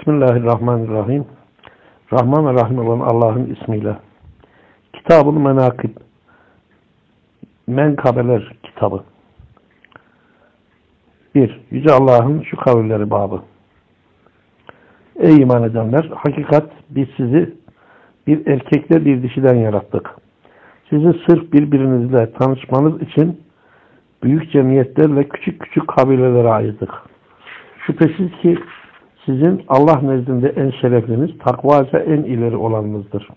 Bismillahirrahmanirrahim. Rahman ve Rahim olan Allah'ın ismiyle. Kitab-ı Menakib. Menkabeler kitabı. 1. Yüce Allah'ın şu kavilleri babı. Ey iman edenler! Hakikat biz sizi bir erkekle bir dişiden yarattık. Sizi sırf birbirinizle tanışmanız için büyük cemiyetlerle küçük küçük kabilelere ayırdık. Şüphesiz ki sizin Allah nezdinde en şerefliniz, takvaca en ileri olanınızdır.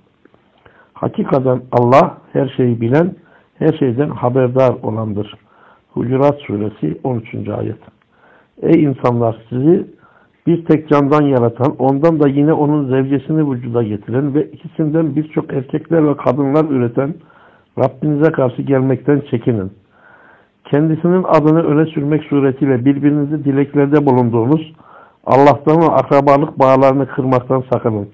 Hakikaten Allah her şeyi bilen, her şeyden haberdar olandır. Hucurat suresi 13. ayet. Ey insanlar sizi bir tek candan yaratan, ondan da yine onun zevcesini vücuda getiren ve ikisinden birçok erkekler ve kadınlar üreten Rabbinize karşı gelmekten çekinin. Kendisinin adını öne sürmek suretiyle birbirinizi dileklerde bulunduğunuz Allah'tan ve akrabalık bağlarını kırmaktan sakının.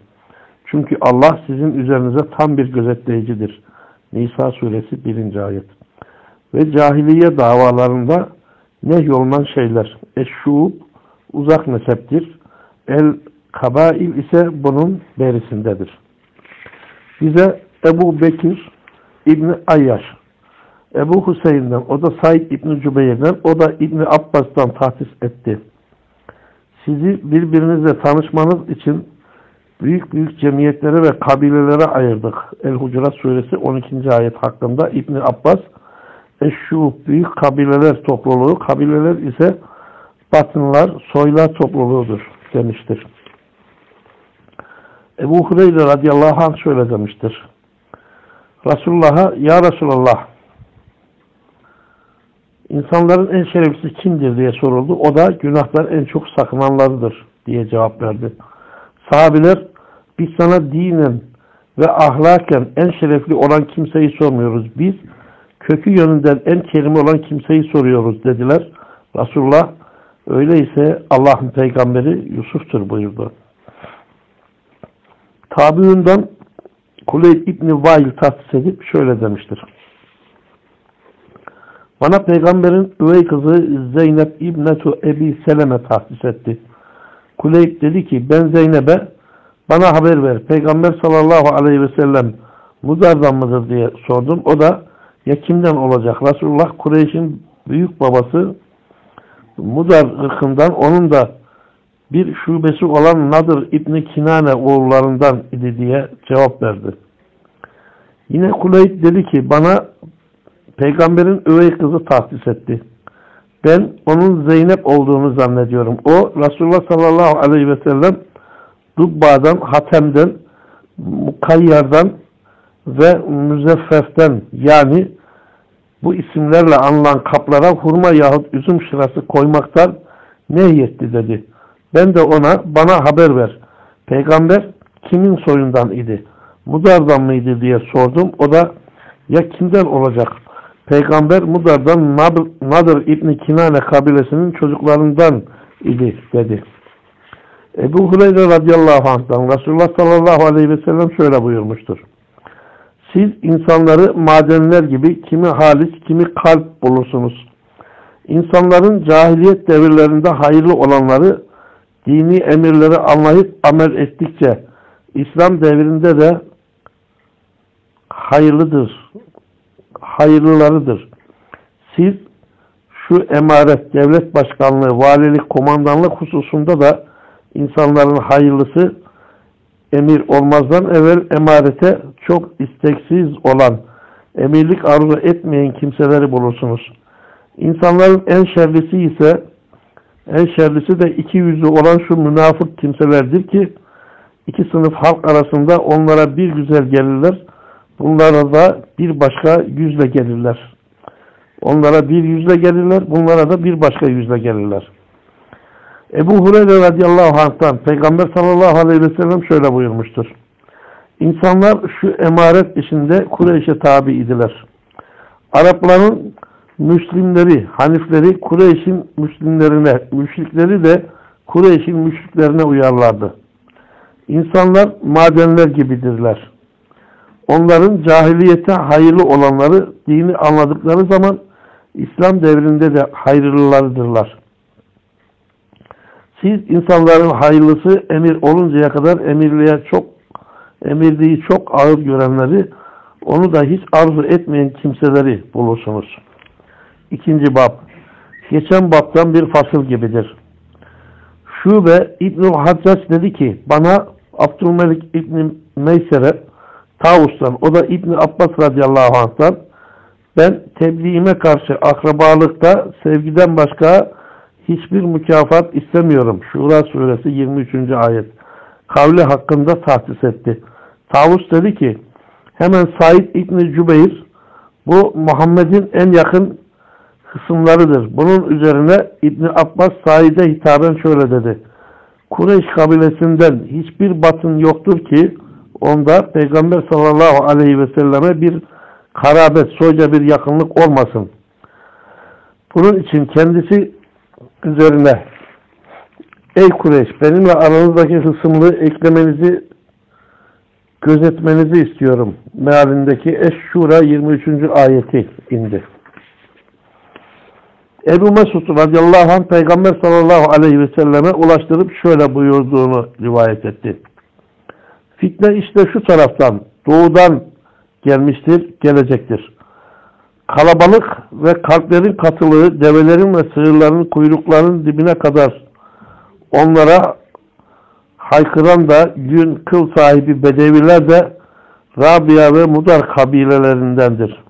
Çünkü Allah sizin üzerinize tam bir gözetleyicidir. Nisa suresi 1. ayet. Ve cahiliye davalarında nehyolunan şeyler. Eşşuub uzak neseptir. El kabail ise bunun berisindedir. Bize Ebu Bekir İbni Ayyaş Ebu Hüseyin'den, o da Said İbni Cübeyr'den, o da İbni Abbas'tan tahsis etti. Sizi birbirinizle tanışmanız için büyük büyük cemiyetlere ve kabilelere ayırdık. El-Hucurat suresi 12. ayet hakkında İbni Abbas Eşşu büyük kabileler topluluğu, kabileler ise batınlar, soylar topluluğudur demiştir. Ebu Hureyre radıyallahu anh şöyle demiştir. Resulullah'a Ya Resulallah İnsanların en şereflisi kimdir diye soruldu. O da günahlar en çok sakınanlarıdır diye cevap verdi. Sahabiler biz sana dinen ve ahlaken en şerefli olan kimseyi sormuyoruz. Biz kökü yönünden en kerim olan kimseyi soruyoruz dediler. Resulullah öyleyse Allah'ın peygamberi Yusuf'tur buyurdu. Tabiundan Kuleyb İbni Vail tahsis edip şöyle demiştir. Bana peygamberin üvey kızı Zeynep İbnetu Ebi Seleme tahsis etti. Kuleyb dedi ki ben Zeynep'e bana haber ver. Peygamber sallallahu aleyhi ve sellem Muzar'dan mıdır diye sordum. O da ya kimden olacak? Resulullah Kureyş'in büyük babası Muzar ırkından onun da bir şubesi olan Nadir İbni Kinane oğullarından idi diye cevap verdi. Yine Kuleyb dedi ki bana peygamberin üvey kızı tahsis etti. Ben onun Zeynep olduğunu zannediyorum. O Resulullah sallallahu aleyhi ve sellem Dubba'dan, Hatem'den, Mukayyar'dan ve Müzeffef'ten yani bu isimlerle anılan kaplara hurma yahut üzüm şırası koymaktan nehyetti dedi. Ben de ona bana haber ver. Peygamber kimin soyundan idi? Mudar'dan mıydı diye sordum. O da ya kimden olacak? Peygamber Mudar'dan Nadir İbni Kinane kabilesinin çocuklarından idi dedi. Ebu Hureyre radıyallahu anh'tan Resulullah sallallahu aleyhi ve sellem şöyle buyurmuştur. Siz insanları madenler gibi kimi halis kimi kalp bulursunuz. İnsanların cahiliyet devirlerinde hayırlı olanları dini emirleri anlayıp amel ettikçe İslam devrinde de hayırlıdır. Hayırlılarıdır. Siz şu emaret, devlet başkanlığı, valilik, komandanlık hususunda da insanların hayırlısı emir olmazdan evvel emarete çok isteksiz olan, emirlik arzu etmeyen kimseleri bulursunuz. İnsanların en şerlisi ise en şerlisi de iki yüzlü olan şu münafık kimselerdir ki iki sınıf halk arasında onlara bir güzel gelirler. Bunlara da bir başka yüzle gelirler. Onlara bir yüzle gelirler. Bunlara da bir başka yüzle gelirler. Ebu Hureyre radıyallahu anh'tan Peygamber sallallahu aleyhi ve sellem şöyle buyurmuştur. İnsanlar şu emaret işinde Kureyş'e tabi idiler. Arapların Müslimleri, Hanifleri Kureyş'in Müslimlerine, müşrikleri de Kureyş'in müşriklerine uyarlardı. İnsanlar madenler gibidirler. Onların cahiliyete hayırlı olanları dini anladıkları zaman İslam devrinde de hayırlılarıdırlar. Siz insanların hayırlısı emir oluncaya kadar emirliğe çok emirliği çok ağır görenleri onu da hiç arzu etmeyen kimseleri bulursunuz. İkinci bab. Geçen babtan bir fasıl gibidir. Şube İbn-i Haccac dedi ki bana Abdülmelik İbn-i Meysere Tavus'tan o da İbn Abbas radıyallahu anh'tan ben tebliğime karşı akrabalıkta sevgiden başka hiçbir mükafat istemiyorum. Şura suresi 23. ayet. Kavli hakkında tahsis etti. Tavus dedi ki hemen Said İbni Cübeyr bu Muhammed'in en yakın kısımlarıdır. Bunun üzerine İbni Abbas Said'e hitaben şöyle dedi. Kureyş kabilesinden hiçbir batın yoktur ki onda Peygamber sallallahu aleyhi ve selleme bir karabet, soyca bir yakınlık olmasın. Bunun için kendisi üzerine Ey Kureyş benimle aranızdaki hısımlığı eklemenizi gözetmenizi istiyorum. Mealindeki Eş-Şura 23. ayeti indi. Ebu Mesud radıyallahu anh Peygamber sallallahu aleyhi ve selleme ulaştırıp şöyle buyurduğunu rivayet etti. Fitne işte şu taraftan, doğudan gelmiştir, gelecektir. Kalabalık ve kalplerin katılığı, develerin ve sığırların kuyruklarının dibine kadar onlara haykıran da gün kıl sahibi bedeviler de Rabia ve Mudar kabilelerindendir.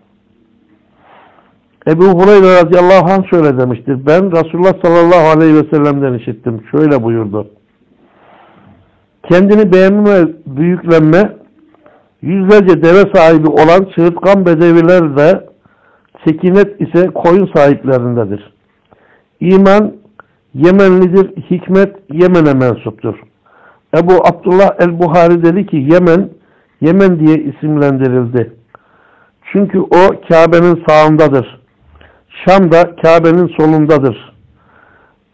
Ebu Hureyre radıyallahu anh şöyle demiştir. Ben Resulullah sallallahu aleyhi ve sellem'den işittim. Şöyle buyurdu. Kendini beğenme, büyüklenme, yüzlerce deve sahibi olan çığırtkan bedeviler de sekinet ise koyun sahiplerindedir. İman Yemenlidir, hikmet Yemen'e mensuptur. Ebu Abdullah el-Buhari dedi ki Yemen, Yemen diye isimlendirildi. Çünkü o Kabe'nin sağındadır. Şam da Kabe'nin solundadır.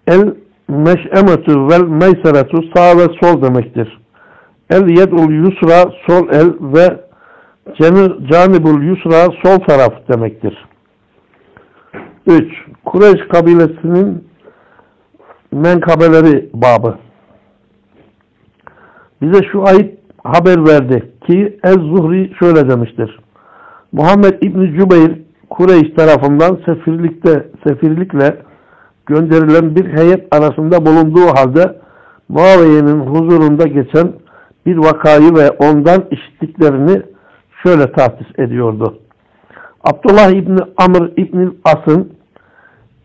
El meş'emetu vel meyseretu sağ ve sol demektir. El yed'ul yusra sol el ve canibul yusra sol taraf demektir. 3. Kureyş kabilesinin menkabeleri babı. Bize şu ayet haber verdi ki Ez-Zuhri şöyle demiştir. Muhammed İbni Cübeyr Kureyş tarafından sefirlikte sefirlikle gönderilen bir heyet arasında bulunduğu halde Muaviye'nin huzurunda geçen bir vakayı ve ondan işittiklerini şöyle tahsis ediyordu. Abdullah İbni Amr İbni As'ın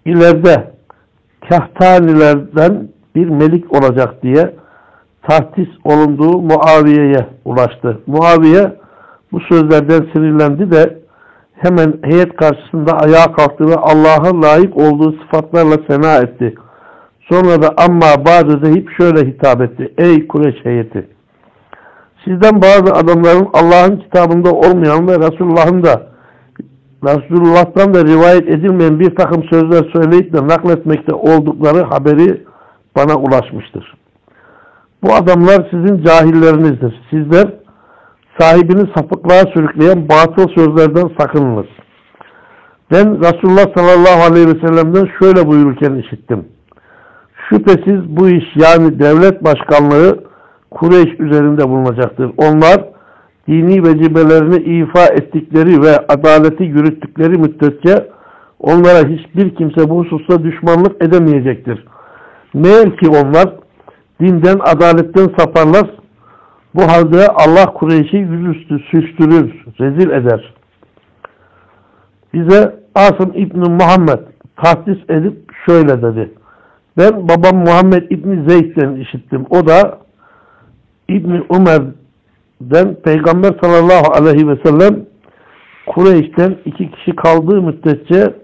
ileride kahtanilerden bir melik olacak diye tahtis olunduğu Muaviye'ye ulaştı. Muaviye bu sözlerden sinirlendi de hemen heyet karşısında ayağa kalktı ve Allah'a layık olduğu sıfatlarla sena etti. Sonra da amma bazı deyip şöyle hitap etti. Ey Kureyş heyeti! Sizden bazı adamların Allah'ın kitabında olmayan ve Resulullah'ın da Resulullah'tan da rivayet edilmeyen bir takım sözler söyleyip de nakletmekte oldukları haberi bana ulaşmıştır. Bu adamlar sizin cahillerinizdir. Sizler sahibini sapıklığa sürükleyen batıl sözlerden sakınınız. Ben Resulullah sallallahu aleyhi ve sellem'den şöyle buyururken işittim. Şüphesiz bu iş yani devlet başkanlığı Kureyş üzerinde bulunacaktır. Onlar dini vecibelerini ifa ettikleri ve adaleti yürüttükleri müddetçe onlara hiçbir kimse bu hususta düşmanlık edemeyecektir. Meğer ki onlar dinden, adaletten saparlar. Bu halde Allah Kureyş'i yüzüstü süstürür, rezil eder. Bize Asım İbni Muhammed tahsis edip şöyle dedi. Ben babam Muhammed İbni Zeyd'den işittim. O da İbni Ömer'den Peygamber sallallahu aleyhi ve sellem Kureyş'ten iki kişi kaldığı müddetçe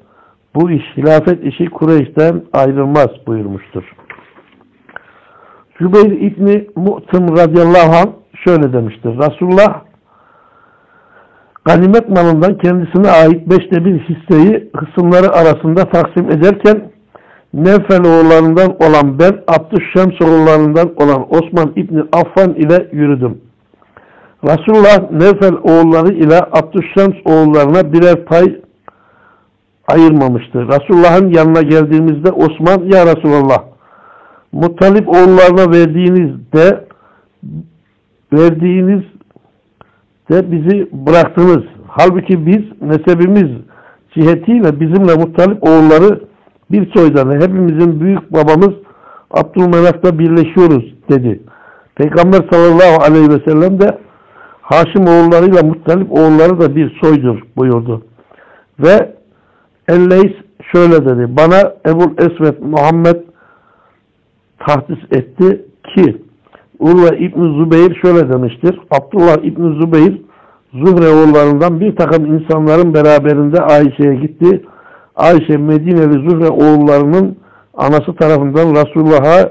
bu iş, hilafet işi Kureyş'ten ayrılmaz buyurmuştur. Zübeyir İbni Mu'tım radıyallahu anh şöyle demiştir. Resulullah ganimet malından kendisine ait beşte bir hisseyi kısımları arasında taksim ederken Nevfel oğullarından olan ben Abdüşşems oğullarından olan Osman İbni Affan ile yürüdüm. Resulullah Nevfel oğulları ile Abdüşşems oğullarına birer pay ayırmamıştı. Resulullah'ın yanına geldiğimizde Osman ya Resulullah Muttalip oğullarına verdiğinizde verdiğiniz de bizi bıraktınız. Halbuki biz nesebimiz cihetiyle bizimle Muttalip oğulları bir soydan hepimizin büyük babamız Abdülmenaf'ta birleşiyoruz dedi. Peygamber sallallahu aleyhi ve sellem de Haşim oğullarıyla Muttalip oğulları da bir soydur buyurdu. Ve Elleys şöyle dedi. Bana Ebul Esved Muhammed tahdis etti ki Urve İbn Zübeyir şöyle demiştir. Abdullah İbn Zübeyir Zuhre oğullarından bir takım insanların beraberinde Ayşe'ye gitti. Ayşe Medineli Zuhre oğullarının anası tarafından Resulullah'a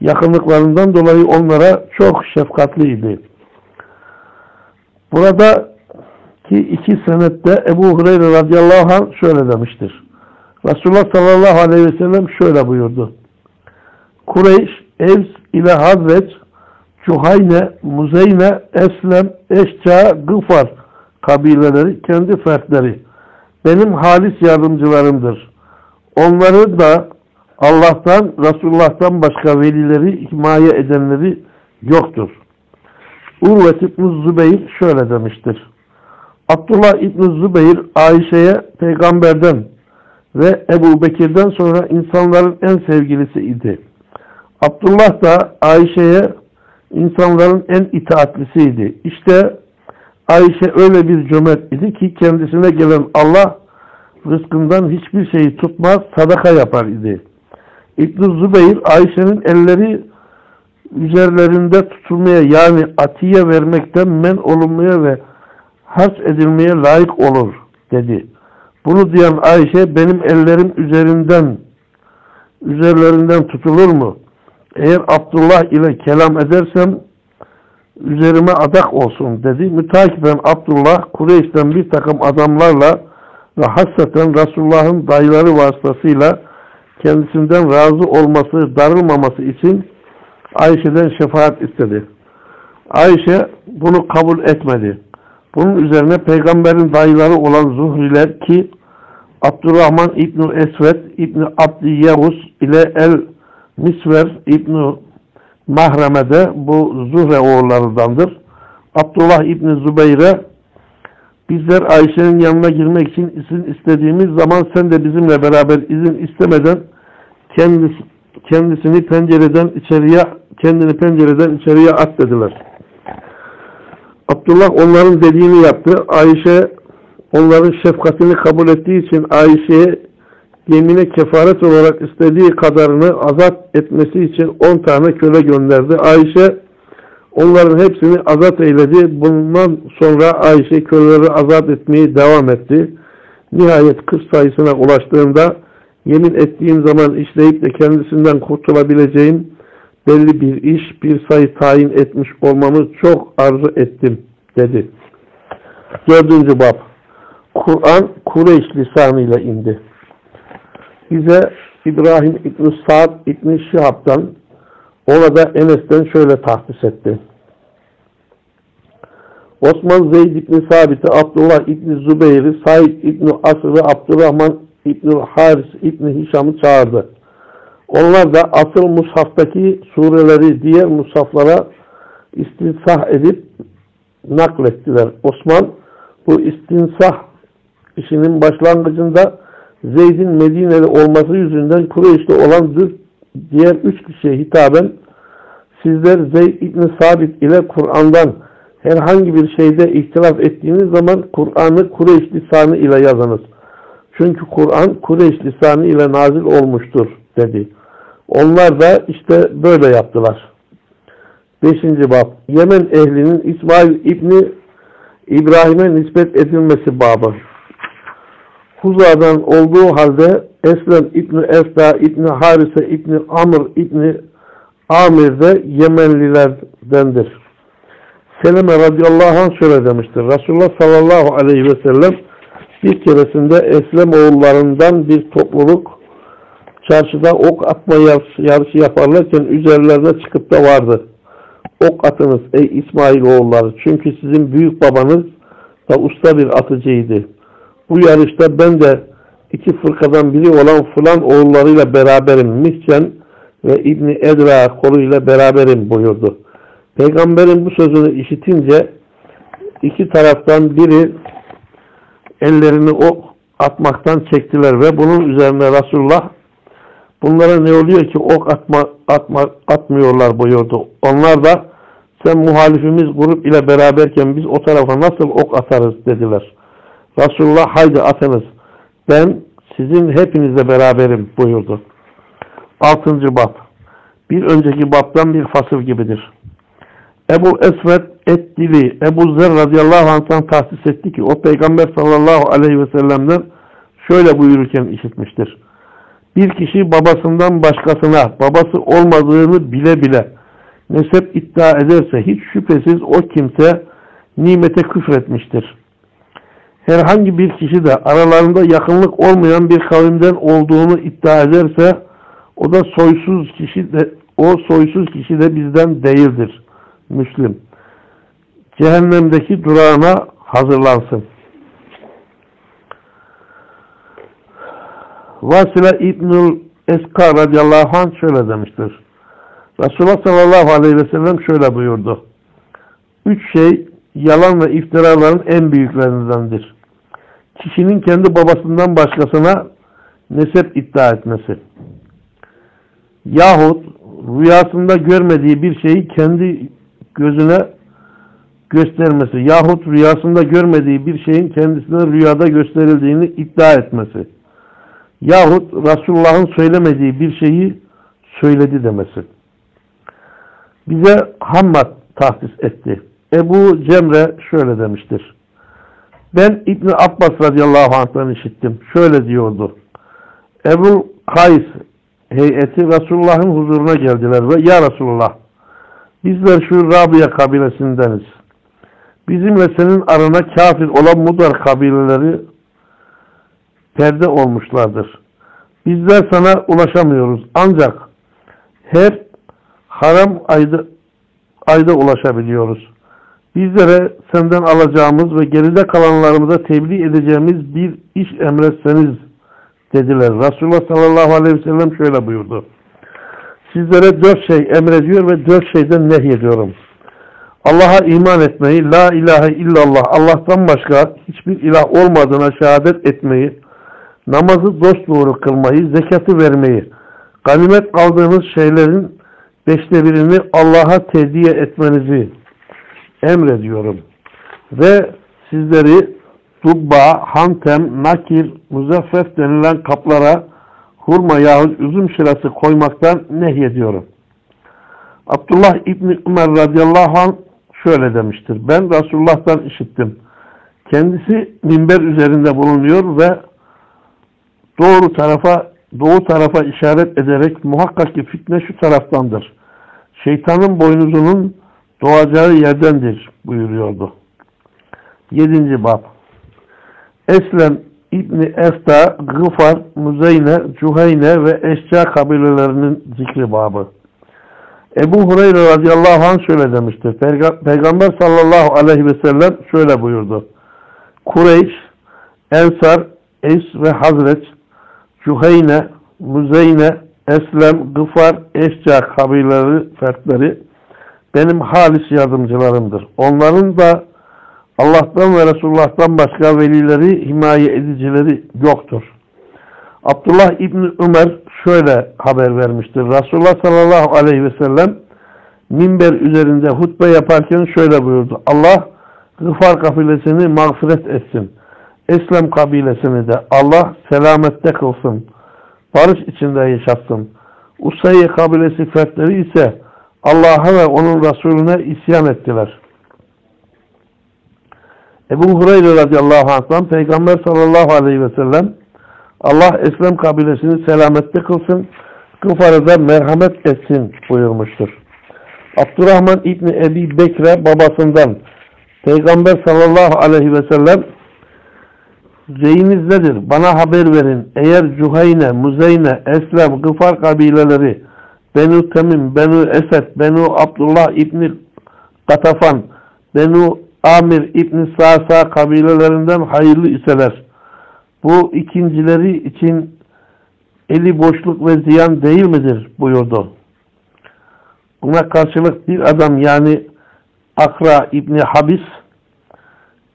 yakınlıklarından dolayı onlara çok şefkatliydi. Burada ki iki senette Ebu Hureyre radıyallahu anh şöyle demiştir. Resulullah sallallahu aleyhi ve sellem şöyle buyurdu. Kureyş, Evs ile Hazreç, Cuhayne, Muzeyne, Eslem, Eşça, Gıfar kabileleri kendi fertleri. Benim halis yardımcılarımdır. Onları da Allah'tan, Resulullah'tan başka velileri, himaye edenleri yoktur. Urvet İbn Zübeyir şöyle demiştir. Abdullah İbn Zübeyir Ayşe'ye peygamberden ve Ebu Bekir'den sonra insanların en sevgilisi idi. Abdullah da Ayşe'ye insanların en itaatlisiydi. İşte Ayşe öyle bir cömert idi ki kendisine gelen Allah rızkından hiçbir şeyi tutmaz, sadaka yapar idi. İbn Zübeyir Ayşe'nin elleri üzerlerinde tutulmaya yani atiye vermekten men olunmaya ve harç edilmeye layık olur dedi. Bunu diyen Ayşe benim ellerim üzerinden üzerlerinden tutulur mu? Eğer Abdullah ile kelam edersem üzerime adak olsun dedi. Mütakiben Abdullah Kureyş'ten bir takım adamlarla ve hasreten Resulullah'ın dayıları vasıtasıyla kendisinden razı olması, darılmaması için Ayşe'den şefaat istedi. Ayşe bunu kabul etmedi. Bunun üzerine peygamberin dayıları olan Zuhriler ki Abdurrahman İbni Esved İbni Abdi Yavuz ile El Misver İbni Mahreme'de bu Zuhre oğullarındandır. Abdullah İbni Zübeyre bizler Ayşe'nin yanına girmek için izin istediğimiz zaman sen de bizimle beraber izin istemeden kendisi, kendisini pencereden içeriye kendini pencereden içeriye at dediler. Abdullah onların dediğini yaptı. Ayşe onların şefkatini kabul ettiği için Ayşe'ye gemine kefaret olarak istediği kadarını azat etmesi için 10 tane köle gönderdi. Ayşe onların hepsini azat eyledi. Bundan sonra Ayşe köleleri azat etmeyi devam etti. Nihayet kız sayısına ulaştığında yemin ettiğim zaman işleyip de kendisinden kurtulabileceğim belli bir iş, bir sayı tayin etmiş olmamı çok arzu ettim dedi. Dördüncü bab. Kur'an Kureyş lisanıyla indi. Bize İbrahim İbn Sa'd İbn Şihab'dan orada Enes'ten şöyle tahsis etti. Osman Zeyd İbn Sabit'i, Abdullah İbn Zübeyir'i, Said İbn Asr'ı, Abdurrahman İbn Haris İbn Hişam'ı çağırdı. Onlar da asıl mushaftaki sureleri diğer mushaflara istinsah edip naklettiler. Osman bu istinsah işinin başlangıcında Zeyd'in Medine'li olması yüzünden Kureyş'te olan diğer üç kişiye hitaben sizler Zeyd İbni Sabit ile Kur'an'dan herhangi bir şeyde ihtilaf ettiğiniz zaman Kur'an'ı Kureyş lisanı ile yazınız. Çünkü Kur'an Kureyş lisanı ile nazil olmuştur dedi. Onlar da işte böyle yaptılar. Beşinci bab. Yemen ehlinin İsmail İbni İbrahim'e nispet edilmesi babı. Huza'dan olduğu halde Eslem İbni Esda İbni Harise İbni Amr İbni Amir de Yemenlilerdendir. Seleme radıyallahu anh şöyle demiştir. Resulullah sallallahu aleyhi ve sellem bir keresinde Eslem oğullarından bir topluluk çarşıda ok atma yarışı yaparlarken üzerlerine çıkıp da vardı. Ok atınız ey İsmail oğulları. Çünkü sizin büyük babanız da usta bir atıcıydı. Bu yarışta ben de iki fırkadan biri olan filan oğullarıyla beraberim. Mihcen ve İbni Edra koluyla beraberim buyurdu. Peygamberin bu sözünü işitince iki taraftan biri ellerini ok atmaktan çektiler ve bunun üzerine Resulullah bunlara ne oluyor ki ok atma, atma, atmıyorlar buyurdu. Onlar da sen muhalifimiz grup ile beraberken biz o tarafa nasıl ok atarız dediler. Resulullah haydi atınız. Ben sizin hepinizle beraberim buyurdu. Altıncı bab. Bir önceki babdan bir fasıl gibidir. Ebu Esved Eddili Ebu Zer radıyallahu anh'tan tahsis etti ki o peygamber sallallahu aleyhi ve sellem'den şöyle buyururken işitmiştir. Bir kişi babasından başkasına babası olmadığını bile bile nesep iddia ederse hiç şüphesiz o kimse nimete küfretmiştir. Herhangi bir kişi de aralarında yakınlık olmayan bir kavimden olduğunu iddia ederse o da soysuz kişi de o soysuz kişi de bizden değildir. Müslim. Cehennemdeki durağına hazırlansın. Vasila İbnül Eska radıyallahu anh şöyle demiştir. Resulullah sallallahu aleyhi ve sellem şöyle buyurdu. Üç şey yalan ve iftiraların en büyüklerindendir. Kişinin kendi babasından başkasına nesep iddia etmesi. Yahut rüyasında görmediği bir şeyi kendi gözüne göstermesi yahut rüyasında görmediği bir şeyin kendisine rüyada gösterildiğini iddia etmesi yahut Resulullah'ın söylemediği bir şeyi söyledi demesi. Bize Hammad tahsis etti. Ebu Cemre şöyle demiştir. Ben İbni Abbas radıyallahu anh'tan işittim. Şöyle diyordu. Ebu Kays heyeti Resulullah'ın huzuruna geldiler ve Ya Resulullah bizler şu Rabia kabilesindeniz. Bizimle senin arana kafir olan Mudar kabileleri perde olmuşlardır. Bizler sana ulaşamıyoruz. Ancak her haram ayda, ayda ulaşabiliyoruz. Bizlere senden alacağımız ve geride kalanlarımıza tebliğ edeceğimiz bir iş emretseniz dediler. Resulullah sallallahu aleyhi ve sellem şöyle buyurdu. Sizlere dört şey emrediyor ve dört şeyden nehyediyorum. Allah'a iman etmeyi, la ilahe illallah, Allah'tan başka hiçbir ilah olmadığına şehadet etmeyi, namazı dosdoğru kılmayı, zekatı vermeyi, ganimet aldığınız şeylerin beşte birini Allah'a tediye etmenizi emrediyorum. Ve sizleri dubba, hantem, nakir, muzaffef denilen kaplara hurma yahut üzüm şırası koymaktan nehyediyorum. Abdullah İbni Ömer radıyallahu anh şöyle demiştir. Ben Resulullah'tan işittim. Kendisi minber üzerinde bulunuyor ve doğru tarafa doğu tarafa işaret ederek muhakkak ki fitne şu taraftandır. Şeytanın boynuzunun doğacağı yerdendir buyuruyordu. Yedinci bab. Eslem İbni Efta, Gıfar, Muzeyne, Cuheyne ve Eşca kabilelerinin zikri babı. Ebu Hureyre radıyallahu anh şöyle demiştir. Peygamber sallallahu aleyhi ve sellem şöyle buyurdu. Kureyş, Ensar, Es ve Hazret, Cuheyne, Muzeyne, Eslem, Gıfar, Eşca kabileleri fertleri benim halis yardımcılarımdır. Onların da Allah'tan ve Resulullah'tan başka velileri, himaye edicileri yoktur. Abdullah İbni Ömer şöyle haber vermiştir. Resulullah sallallahu aleyhi ve sellem minber üzerinde hutbe yaparken şöyle buyurdu. Allah Gıfar kabilesini mağfiret etsin. Eslem kabilesini de Allah selamette kılsın. Barış içinde yaşatsın. Usayye kabilesi fertleri ise Allah'a ve onun Resulüne isyan ettiler. Ebu Hureyre radıyallahu anh'tan Peygamber sallallahu aleyhi ve sellem Allah Eslem kabilesini selamette kılsın, Kıfar'a merhamet etsin buyurmuştur. Abdurrahman İbni Ebi Bekre babasından Peygamber sallallahu aleyhi ve sellem Zeyiniz nedir? Bana haber verin. Eğer Cuhayne, Muzeyne, Eslem, Gıfar kabileleri Benu Temim, Benu Esed, Benu Abdullah İbni Katafan, Benu Amir İbni Sa'sa kabilelerinden hayırlı iseler. Bu ikincileri için eli boşluk ve ziyan değil midir buyurdu. Buna karşılık bir adam yani Akra İbni Habis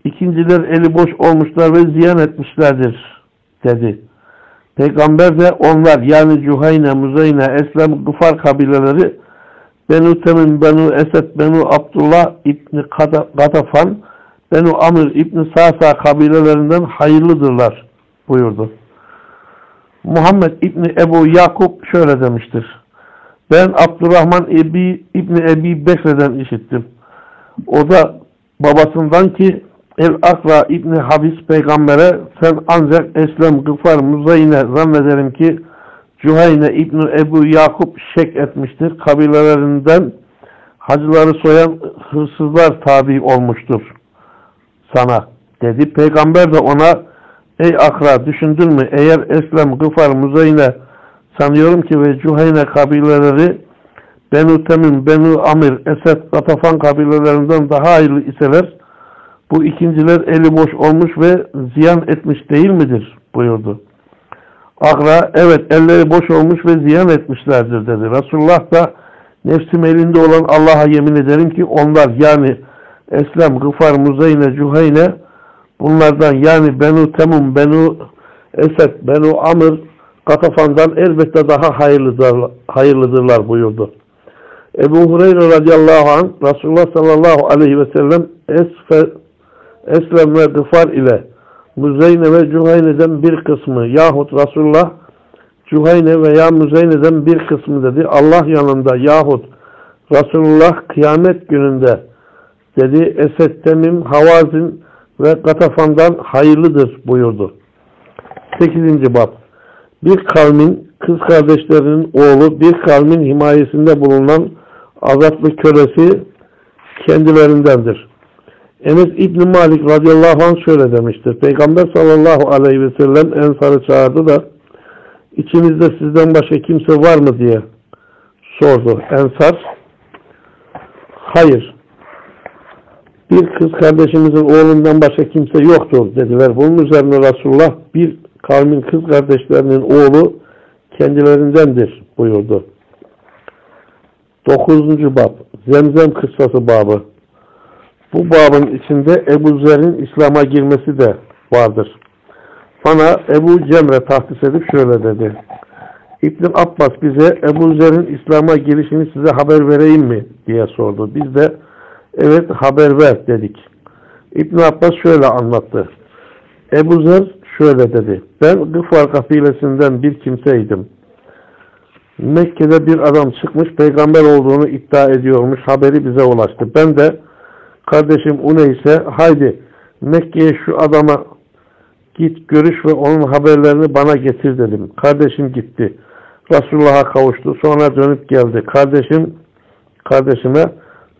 ikinciler eli boş olmuşlar ve ziyan etmişlerdir dedi. Peygamber de onlar yani Cuhayne, Muzeyne, Eslem, Gıfar kabileleri Benu Temim, Benu Esed, Benu Abdullah İbni Gadafan, Benu Amr İbni Sasa kabilelerinden hayırlıdırlar buyurdu. Muhammed İbni Ebu Yakup şöyle demiştir. Ben Abdurrahman Ebi, İbni Ebi Bekre'den işittim. O da babasından ki El Akra İbni Habis peygambere sen ancak Eslem, Gıfar, Muzayne zannederim ki Cühayne İbni Ebu Yakup şek etmiştir. Kabilelerinden hacıları soyan hırsızlar tabi olmuştur sana dedi. Peygamber de ona ey Akra düşündün mü? Eğer Eslem, Gıfar, Muzayne sanıyorum ki ve Cühayne kabileleri Benu Temim, Benu Amir, Esed, Gatafan kabilelerinden daha hayırlı iseler bu ikinciler eli boş olmuş ve ziyan etmiş değil midir? buyurdu. Akra evet elleri boş olmuş ve ziyan etmişlerdir dedi. Resulullah da nefsim elinde olan Allah'a yemin ederim ki onlar yani Eslem, Gıfar, Muzeyne, Cuhayne bunlardan yani Benu Temum, Benu Esed, Benu Amr Katafan'dan elbette daha hayırlıdır, hayırlıdırlar buyurdu. Ebu Hureyre radıyallahu anh Resulullah sallallahu aleyhi ve sellem Esfe, Eslem ve Gıfar ile Müzeyne ve Cühayne'den bir kısmı yahut Resulullah Cühayne veya Müzeyne'den bir kısmı dedi. Allah yanında yahut Resulullah kıyamet gününde dedi Esed Temim, Havazin ve Katafan'dan hayırlıdır buyurdu. 8. bab Bir kavmin kız kardeşlerinin oğlu bir kavmin himayesinde bulunan azaplı kölesi kendilerindendir. Enes İbni Malik radıyallahu anh şöyle demiştir. Peygamber sallallahu aleyhi ve sellem Ensar'ı çağırdı da içinizde sizden başka kimse var mı diye sordu. Ensar hayır bir kız kardeşimizin oğlundan başka kimse yoktur dediler. Bunun üzerine Resulullah bir kavmin kız kardeşlerinin oğlu kendilerindendir buyurdu. Dokuzuncu bab Zemzem kıssası babı bu babın içinde Ebu Zer'in İslam'a girmesi de vardır. Bana Ebu Cemre tahsis edip şöyle dedi. İbn Abbas bize Ebu Zer'in İslam'a girişini size haber vereyim mi diye sordu. Biz de evet haber ver dedik. İbn Abbas şöyle anlattı. Ebu Zer şöyle dedi. Ben Gıfar kabilesinden bir kimseydim. Mekke'de bir adam çıkmış peygamber olduğunu iddia ediyormuş. Haberi bize ulaştı. Ben de kardeşim Uneyse haydi Mekke'ye şu adama git görüş ve onun haberlerini bana getir dedim. Kardeşim gitti. Resulullah'a kavuştu. Sonra dönüp geldi. Kardeşim kardeşime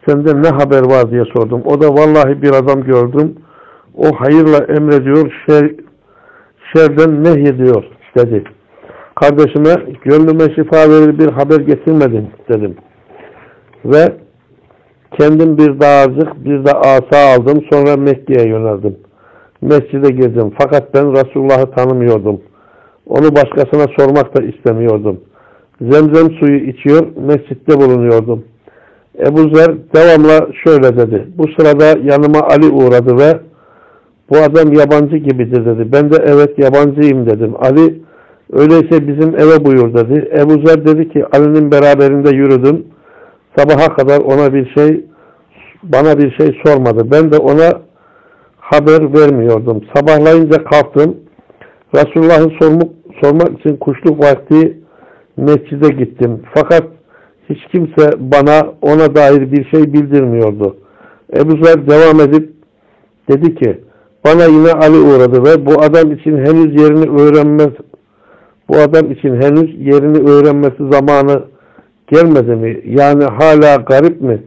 sende ne haber var diye sordum. O da vallahi bir adam gördüm. O hayırla emrediyor, şer, şerden nehyediyor dedi. Kardeşime gönlüme şifa verir bir haber getirmedin dedim. Ve kendim bir dağarcık bir de asa aldım. Sonra Mekke'ye yöneldim. Mescide girdim. Fakat ben Resulullah'ı tanımıyordum. Onu başkasına sormak da istemiyordum. Zemzem suyu içiyor, mescitte bulunuyordum. Ebu Zer devamla şöyle dedi. Bu sırada yanıma Ali uğradı ve bu adam yabancı gibidir dedi. Ben de evet yabancıyım dedim. Ali öyleyse bizim eve buyur dedi. Ebu Zer dedi ki Ali'nin beraberinde yürüdüm. Sabaha kadar ona bir şey bana bir şey sormadı. Ben de ona haber vermiyordum. Sabahlayınca kalktım. Resulullah'ı sormak, sormak için kuşluk vakti mescide gittim. Fakat hiç kimse bana ona dair bir şey bildirmiyordu. Ebu Zer devam edip dedi ki bana yine Ali uğradı ve bu adam için henüz yerini öğrenmez bu adam için henüz yerini öğrenmesi zamanı gelmedi mi? Yani hala garip mi?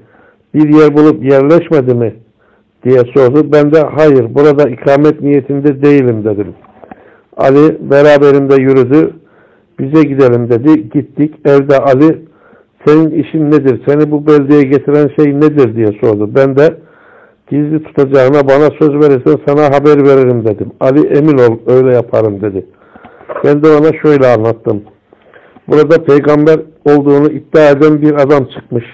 Bir yer bulup yerleşmedi mi? diye sordu. Ben de hayır burada ikamet niyetinde değilim dedim. Ali beraberimde yürüdü. Bize gidelim dedi. Gittik. Evde Ali senin işin nedir? Seni bu beldeye getiren şey nedir diye sordu. Ben de gizli tutacağına bana söz verirsen sana haber veririm dedim. Ali emin ol öyle yaparım dedi. Ben de ona şöyle anlattım. Burada peygamber olduğunu iddia eden bir adam çıkmış.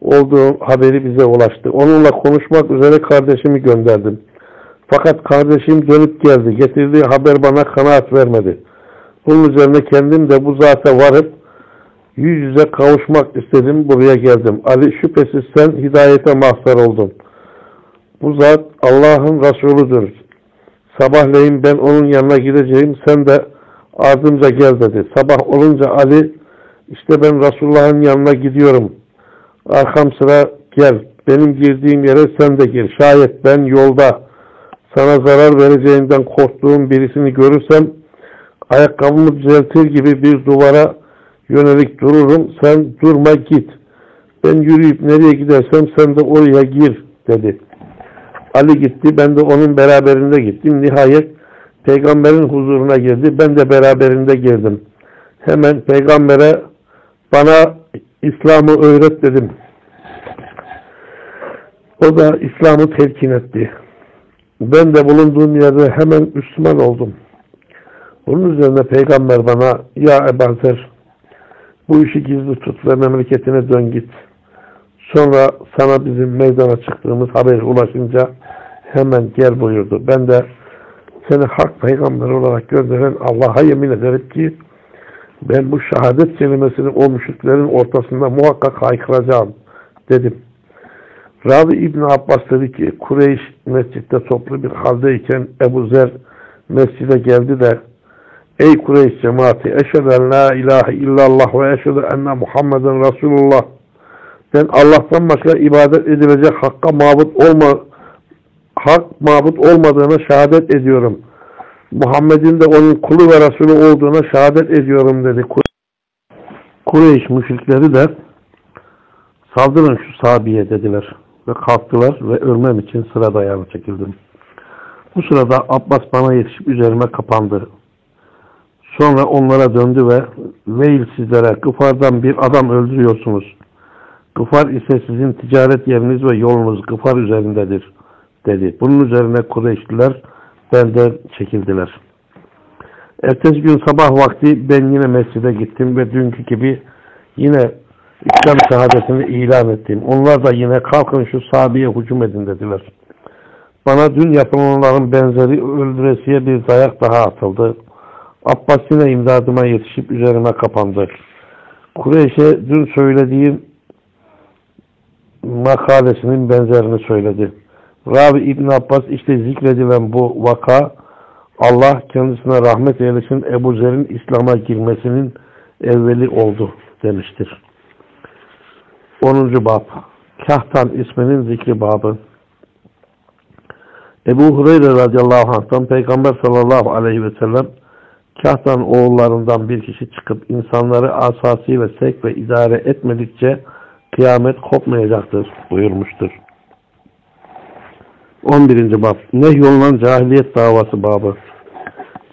Olduğu haberi bize ulaştı. Onunla konuşmak üzere kardeşimi gönderdim. Fakat kardeşim dönüp geldi. Getirdiği haber bana kanaat vermedi. Bunun üzerine kendim de bu zata varıp yüz yüze kavuşmak istedim. Buraya geldim. Ali şüphesiz sen hidayete mahzar oldun. Bu zat Allah'ın Resulüdür. Sabahleyin ben onun yanına gideceğim. Sen de ardımca gel dedi. Sabah olunca Ali işte ben Resulullah'ın yanına gidiyorum. Arkam sıra gel. Benim girdiğim yere sen de gir. Şayet ben yolda sana zarar vereceğinden korktuğum birisini görürsem ayakkabımı düzeltir gibi bir duvara yönelik dururum. Sen durma git. Ben yürüyüp nereye gidersem sen de oraya gir dedi. Ali gitti. Ben de onun beraberinde gittim. Nihayet peygamberin huzuruna girdi. Ben de beraberinde girdim. Hemen peygambere bana İslam'ı öğret dedim. O da İslam'ı telkin etti. Ben de bulunduğum yerde hemen Müslüman oldum. Bunun üzerine peygamber bana ya Ebazer bu işi gizli tut ve memleketine dön git. Sonra sana bizim meydana çıktığımız haber ulaşınca hemen gel buyurdu. Ben de seni hak peygamber olarak gönderen Allah'a yemin ederim ki ben bu şehadet kelimesini o müşriklerin ortasında muhakkak haykıracağım dedim. Ravi İbni Abbas dedi ki Kureyş mescitte toplu bir haldeyken Ebu Zer mescide geldi de Ey Kureyş cemaati eşheden la ilahe illallah ve eşhedü enne Muhammeden Resulullah ben Allah'tan başka ibadet edilecek hakka mabut olma hak mabut olmadığına şehadet ediyorum. Muhammed'in de onun kulu ve Resulü olduğuna şehadet ediyorum dedi. Kureyş müşrikleri de saldırın şu sahabiye dediler ve kalktılar ve ölmem için sıra dayağına çekildim. Bu sırada Abbas bana yetişip üzerime kapandı. Sonra onlara döndü ve veil sizlere Gıfar'dan bir adam öldürüyorsunuz. Gıfar ise sizin ticaret yeriniz ve yolunuz Gıfar üzerindedir dedi. Bunun üzerine Kureyşliler benden çekildiler. Ertesi gün sabah vakti ben yine mescide gittim ve dünkü gibi yine İslam şehadetini ilan ettim. Onlar da yine kalkın şu sahabeye hücum edin dediler. Bana dün yapılanların benzeri öldüresiye bir dayak daha atıldı. Abbas yine imdadıma yetişip üzerime kapandı. Kureyş'e dün söylediğim makalesinin benzerini söyledi. Rabi İbn Abbas işte zikredilen bu vaka Allah kendisine rahmet eylesin Ebu Zer'in İslam'a girmesinin evveli oldu demiştir. 10. Bab Kahtan isminin zikri babı Ebu Hureyre radıyallahu anh'tan Peygamber sallallahu aleyhi ve sellem Kahtan oğullarından bir kişi çıkıp insanları asasıyla sek ve idare etmedikçe kıyamet kopmayacaktır buyurmuştur. 11. Bab Nehyolunan cahiliyet davası babı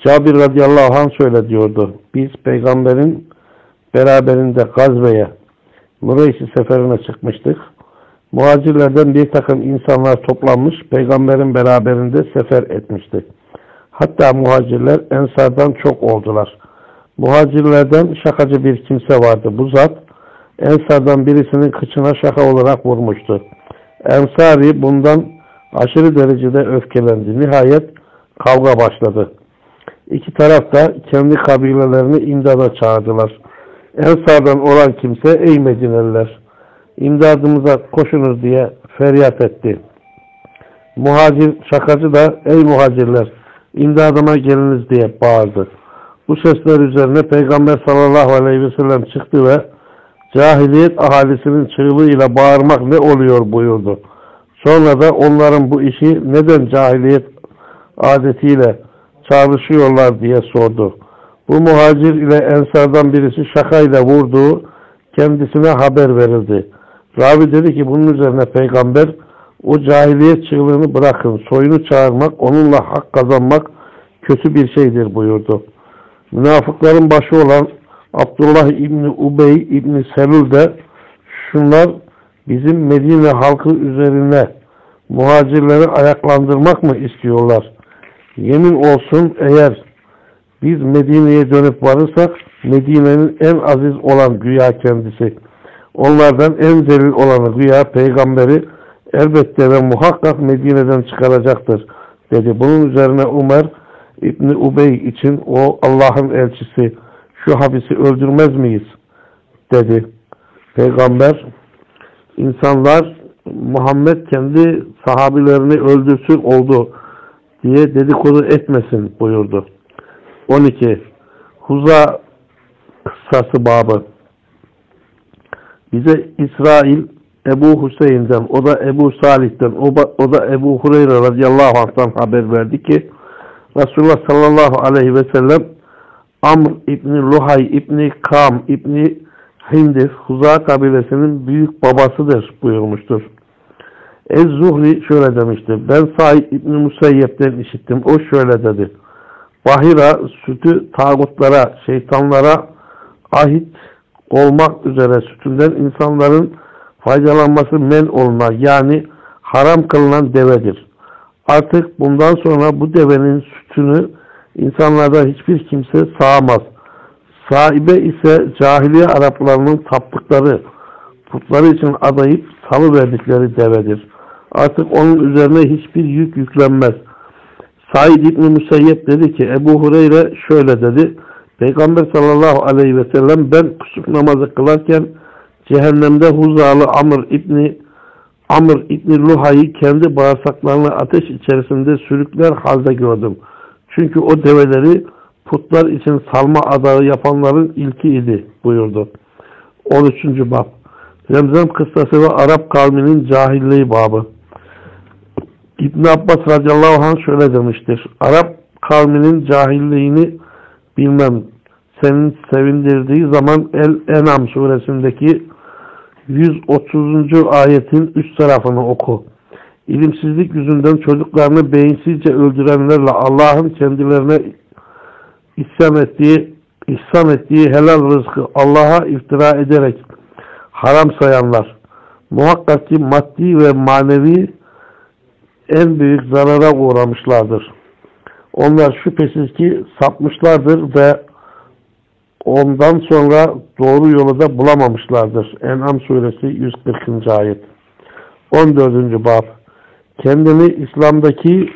Cabir radıyallahu anh şöyle diyordu. Biz peygamberin beraberinde gazveye Mureysi seferine çıkmıştık. Muhacirlerden bir takım insanlar toplanmış, peygamberin beraberinde sefer etmişti. Hatta muhacirler ensardan çok oldular. Muhacirlerden şakacı bir kimse vardı. Bu zat ensardan birisinin kıçına şaka olarak vurmuştu. Ensari bundan aşırı derecede öfkelendi. Nihayet kavga başladı. İki taraf da kendi kabilelerini imdada çağırdılar. Ensardan olan kimse ey Medineliler imdadımıza koşunuz diye feryat etti. Muhacir şakacı da ey muhacirler imdadıma geliniz diye bağırdı. Bu sesler üzerine Peygamber sallallahu aleyhi ve sellem çıktı ve cahiliyet ahalisinin çığlığıyla bağırmak ne oluyor buyurdu. Sonra da onların bu işi neden cahiliyet adetiyle çalışıyorlar diye sordu. Bu muhacir ile ensardan birisi şakayla vurduğu kendisine haber verildi. Ravi dedi ki bunun üzerine peygamber o cahiliyet çığlığını bırakın. Soyunu çağırmak, onunla hak kazanmak kötü bir şeydir buyurdu. Münafıkların başı olan Abdullah İbni Ubey İbni Selül de şunlar bizim Medine halkı üzerine muhacirleri ayaklandırmak mı istiyorlar? Yemin olsun eğer Biz Medine'ye dönüp varırsak Medine'nin en aziz olan güya kendisi. Onlardan en zelil olanı güya peygamberi elbette ve muhakkak Medine'den çıkaracaktır dedi. Bunun üzerine Ömer İbni Ubey için o Allah'ın elçisi şu habisi öldürmez miyiz? dedi. Peygamber insanlar Muhammed kendi sahabilerini öldürsün oldu diye dedikodu etmesin buyurdu. 12. Huza kıssası babı. Bize İsrail Ebu Hüseyin'den, o da Ebu Salih'ten, o, da Ebu Hureyre radıyallahu anh'tan haber verdi ki Resulullah sallallahu aleyhi ve sellem Amr İbni Luhay İbni Kam İbni Hindis Huza kabilesinin büyük babasıdır buyurmuştur. Ez-Zuhri şöyle demişti. Ben Said İbni Musayyep'ten işittim. O şöyle dedi. Bahira sütü tağutlara, şeytanlara ahit olmak üzere sütünden insanların faydalanması men olunan yani haram kılınan devedir. Artık bundan sonra bu devenin sütünü insanlarda hiçbir kimse sağamaz. Sahibe ise cahiliye Araplarının taptıkları putları için adayıp salı verdikleri devedir. Artık onun üzerine hiçbir yük yüklenmez. Said İbni Musayyep dedi ki Ebu Hureyre şöyle dedi. Peygamber sallallahu aleyhi ve sellem ben kusuf namazı kılarken cehennemde Huzalı Amr İbni Amr İbni Luhay'ı kendi bağırsaklarını ateş içerisinde sürükler halde gördüm. Çünkü o develeri putlar için salma adağı yapanların ilki idi buyurdu. 13. Bab Zemzem kıssası ve Arap kavminin cahilliği babı. İbn Abbas radıyallahu anh şöyle demiştir. Arap kavminin cahilliğini bilmem senin sevindirdiği zaman El-Enam suresindeki 130. ayetin üst tarafını oku. İlimsizlik yüzünden çocuklarını beyinsizce öldürenlerle Allah'ın kendilerine isyan ettiği, ihsan ettiği helal rızkı Allah'a iftira ederek haram sayanlar muhakkak ki maddi ve manevi en büyük zarara uğramışlardır. Onlar şüphesiz ki sapmışlardır ve ondan sonra doğru yolu da bulamamışlardır. En'am suresi 140. ayet. 14. bab Kendini İslam'daki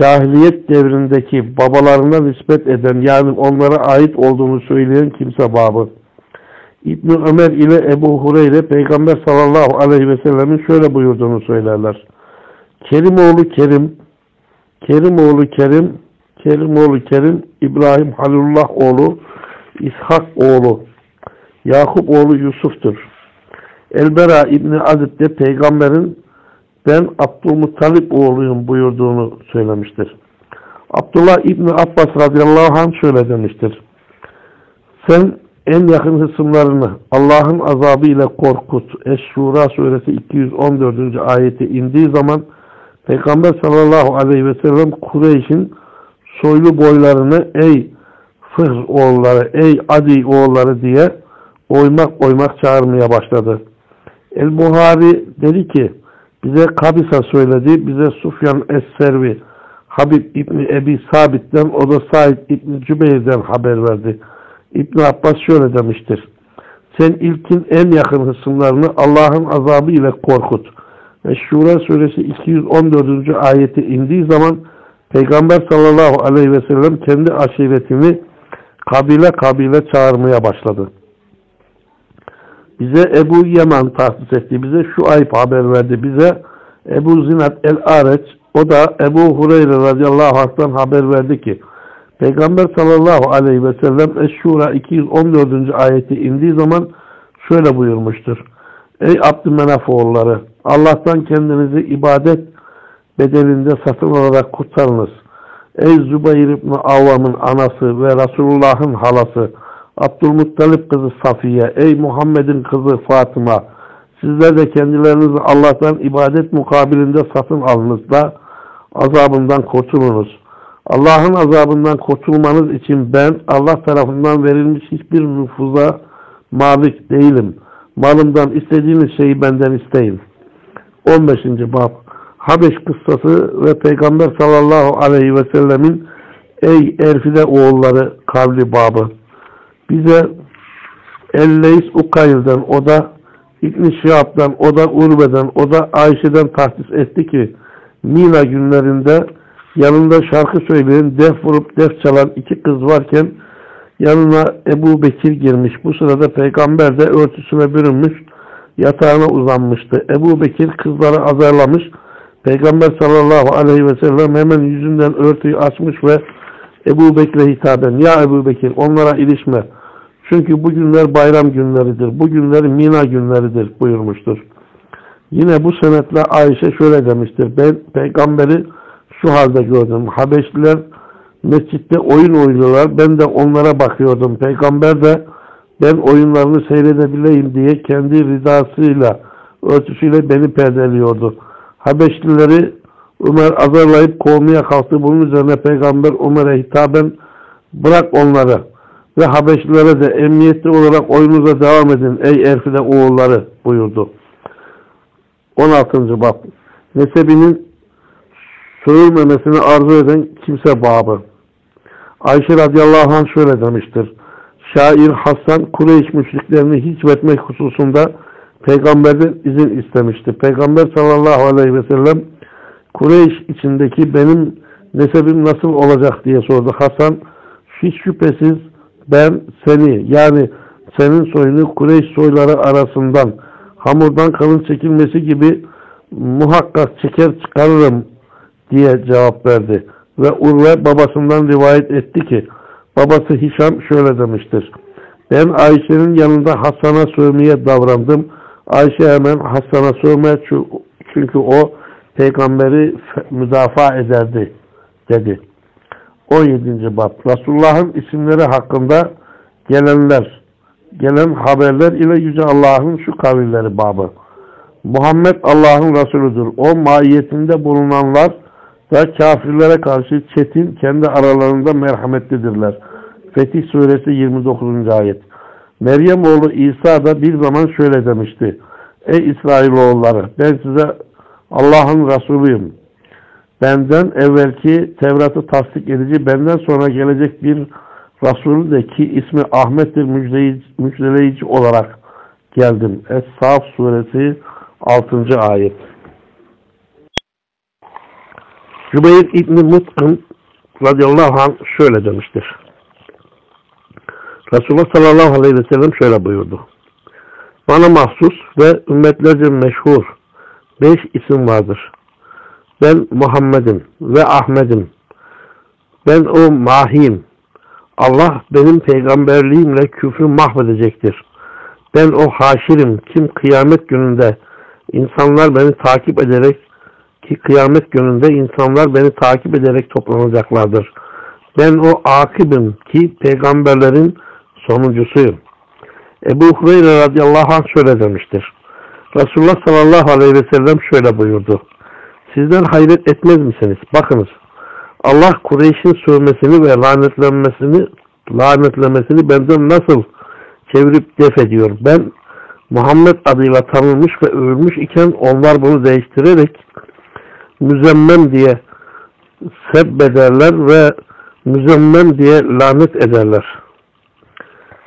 cahiliyet devrindeki babalarına nispet eden yani onlara ait olduğunu söyleyen kimse babı. İbn Ömer ile Ebu Hureyre Peygamber sallallahu aleyhi ve sellemin şöyle buyurduğunu söylerler. Kerim oğlu Kerim, Kerim oğlu Kerim, Kerim oğlu Kerim, İbrahim Halilullah oğlu, İshak oğlu, Yakup oğlu Yusuf'tur. Elbera İbni Azib de peygamberin ben Abdülmuttalip oğluyum buyurduğunu söylemiştir. Abdullah İbni Abbas radıyallahu anh şöyle demiştir. Sen en yakın hısımlarını Allah'ın azabı ile korkut. Eş-Şura suresi 214. ayeti indiği zaman Peygamber sallallahu aleyhi ve sellem Kureyş'in soylu boylarını ey Fıhr oğulları, ey Adi oğulları diye oymak oymak çağırmaya başladı. El-Buhari dedi ki bize Kabisa söyledi, bize Sufyan Es-Servi Habib İbni Ebi Sabit'ten o da Said İbni Cübeyr'den haber verdi. İbn Abbas şöyle demiştir. Sen ilkin en yakın hısımlarını Allah'ın azabı ile korkut. Ve Şura suresi 214. ayeti indiği zaman Peygamber sallallahu aleyhi ve sellem kendi aşiretini kabile kabile çağırmaya başladı. Bize Ebu Yaman tahsis etti. Bize şu ayıp haber verdi. Bize Ebu Zinat el-Areç o da Ebu Hureyre radıyallahu anh'tan haber verdi ki Peygamber sallallahu aleyhi ve sellem Eş-Şura 214. ayeti indiği zaman şöyle buyurmuştur. Ey Abdümenaf oğulları Allah'tan kendinizi ibadet bedelinde satın olarak kurtarınız. Ey Zübeyir İbni Avvam'ın anası ve Resulullah'ın halası Abdülmuttalip kızı Safiye, ey Muhammed'in kızı Fatıma sizler de kendilerinizi Allah'tan ibadet mukabilinde satın alınız da azabından kurtulunuz. Allah'ın azabından kurtulmanız için ben Allah tarafından verilmiş hiçbir nüfuza malik değilim. Malımdan istediğiniz şeyi benden isteyin. 15. Bab Habeş kıssası ve Peygamber sallallahu aleyhi ve sellemin Ey Erfide oğulları kavli babı bize Elleys Ukayl'den o da İbn-i Şihab'dan o da Urve'den o da Ayşe'den tahsis etti ki Mina günlerinde yanında şarkı söyleyen def vurup def çalan iki kız varken yanına Ebu Bekir girmiş. Bu sırada peygamber de örtüsüne bürünmüş yatağına uzanmıştı. Ebu Bekir kızları azarlamış. Peygamber sallallahu aleyhi ve sellem hemen yüzünden örtüyü açmış ve Ebu Bekir'e hitaben Ya Ebu Bekir onlara ilişme. Çünkü bu günler bayram günleridir. Bu günler mina günleridir buyurmuştur. Yine bu senetle Ayşe şöyle demiştir. Ben peygamberi şu halde gördüm. Habeşliler mescitte oyun oynuyorlar. Ben de onlara bakıyordum. Peygamber de ben oyunlarını seyredebileyim diye kendi ridasıyla, örtüsüyle beni perdeliyordu. Habeşlileri Ömer azarlayıp kovmaya kalktı. Bunun üzerine Peygamber Ömer'e hitaben bırak onları ve Habeşlilere de emniyetli olarak oyunuza devam edin ey Erfide oğulları buyurdu. 16. Bab Nesebinin söğülmemesini arzu eden kimse babı. Ayşe radıyallahu anh şöyle demiştir. Şair Hasan Kureyş müşriklerini hiç etmek hususunda peygamberden izin istemişti. Peygamber sallallahu aleyhi ve sellem Kureyş içindeki benim nesebim nasıl olacak diye sordu. Hasan hiç şüphesiz ben seni yani senin soyunu Kureyş soyları arasından hamurdan kalın çekilmesi gibi muhakkak çeker çıkarırım diye cevap verdi. Ve Urve babasından rivayet etti ki babası Hişam şöyle demiştir. Ben Ayşe'nin yanında Hasan'a sövmeye davrandım. Ayşe hemen Hasan'a sövmeye çünkü o peygamberi müdafaa ederdi dedi. 17. bab Resulullah'ın isimleri hakkında gelenler gelen haberler ile Yüce Allah'ın şu kavilleri babı. Muhammed Allah'ın Resulüdür. O mahiyetinde bulunanlar ve kafirlere karşı çetin kendi aralarında merhametlidirler. Fetih suresi 29. ayet. Meryem oğlu İsa da bir zaman şöyle demişti. Ey İsrailoğulları ben size Allah'ın Resulüyüm. Benden evvelki Tevrat'ı tasdik edici, benden sonra gelecek bir Resulü de ki ismi Ahmet'tir müjdeleyici, müjdeleyici olarak geldim. Es-Saf suresi 6. ayet. Cübeyr İbni Mut'ın radıyallahu anh şöyle demiştir. Resulullah sallallahu aleyhi ve sellem şöyle buyurdu. Bana mahsus ve ümmetlerce meşhur beş isim vardır. Ben Muhammed'im ve Ahmet'im. Ben o mahiyim. Allah benim peygamberliğimle küfrü mahvedecektir. Ben o haşirim. Kim kıyamet gününde insanlar beni takip ederek ki kıyamet gününde insanlar beni takip ederek toplanacaklardır. Ben o akibim ki peygamberlerin sonuncusuyum. Ebu Hureyre radıyallahu anh şöyle demiştir. Resulullah sallallahu aleyhi ve sellem şöyle buyurdu. Sizden hayret etmez misiniz? Bakınız. Allah Kureyş'in sövmesini ve lanetlenmesini lanetlemesini benden nasıl çevirip def ediyor. Ben Muhammed adıyla tanınmış ve övülmüş iken onlar bunu değiştirerek müzemmem diye sebbederler ve müzemmem diye lanet ederler.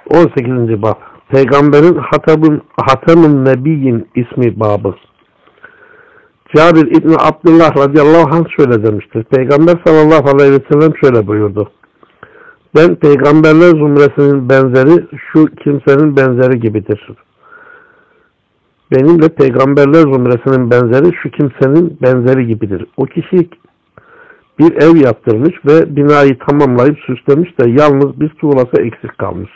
18. bab Peygamberin Hatabın, Hatamın Nebiyin ismi babı. Cabir İbni Abdullah radıyallahu anh şöyle demiştir. Peygamber sallallahu aleyhi ve sellem şöyle buyurdu. Ben peygamberler zümresinin benzeri şu kimsenin benzeri gibidir. Benimle peygamberler zümresinin benzeri şu kimsenin benzeri gibidir. O kişi bir ev yaptırmış ve binayı tamamlayıp süslemiş de yalnız bir tuğlası eksik kalmış.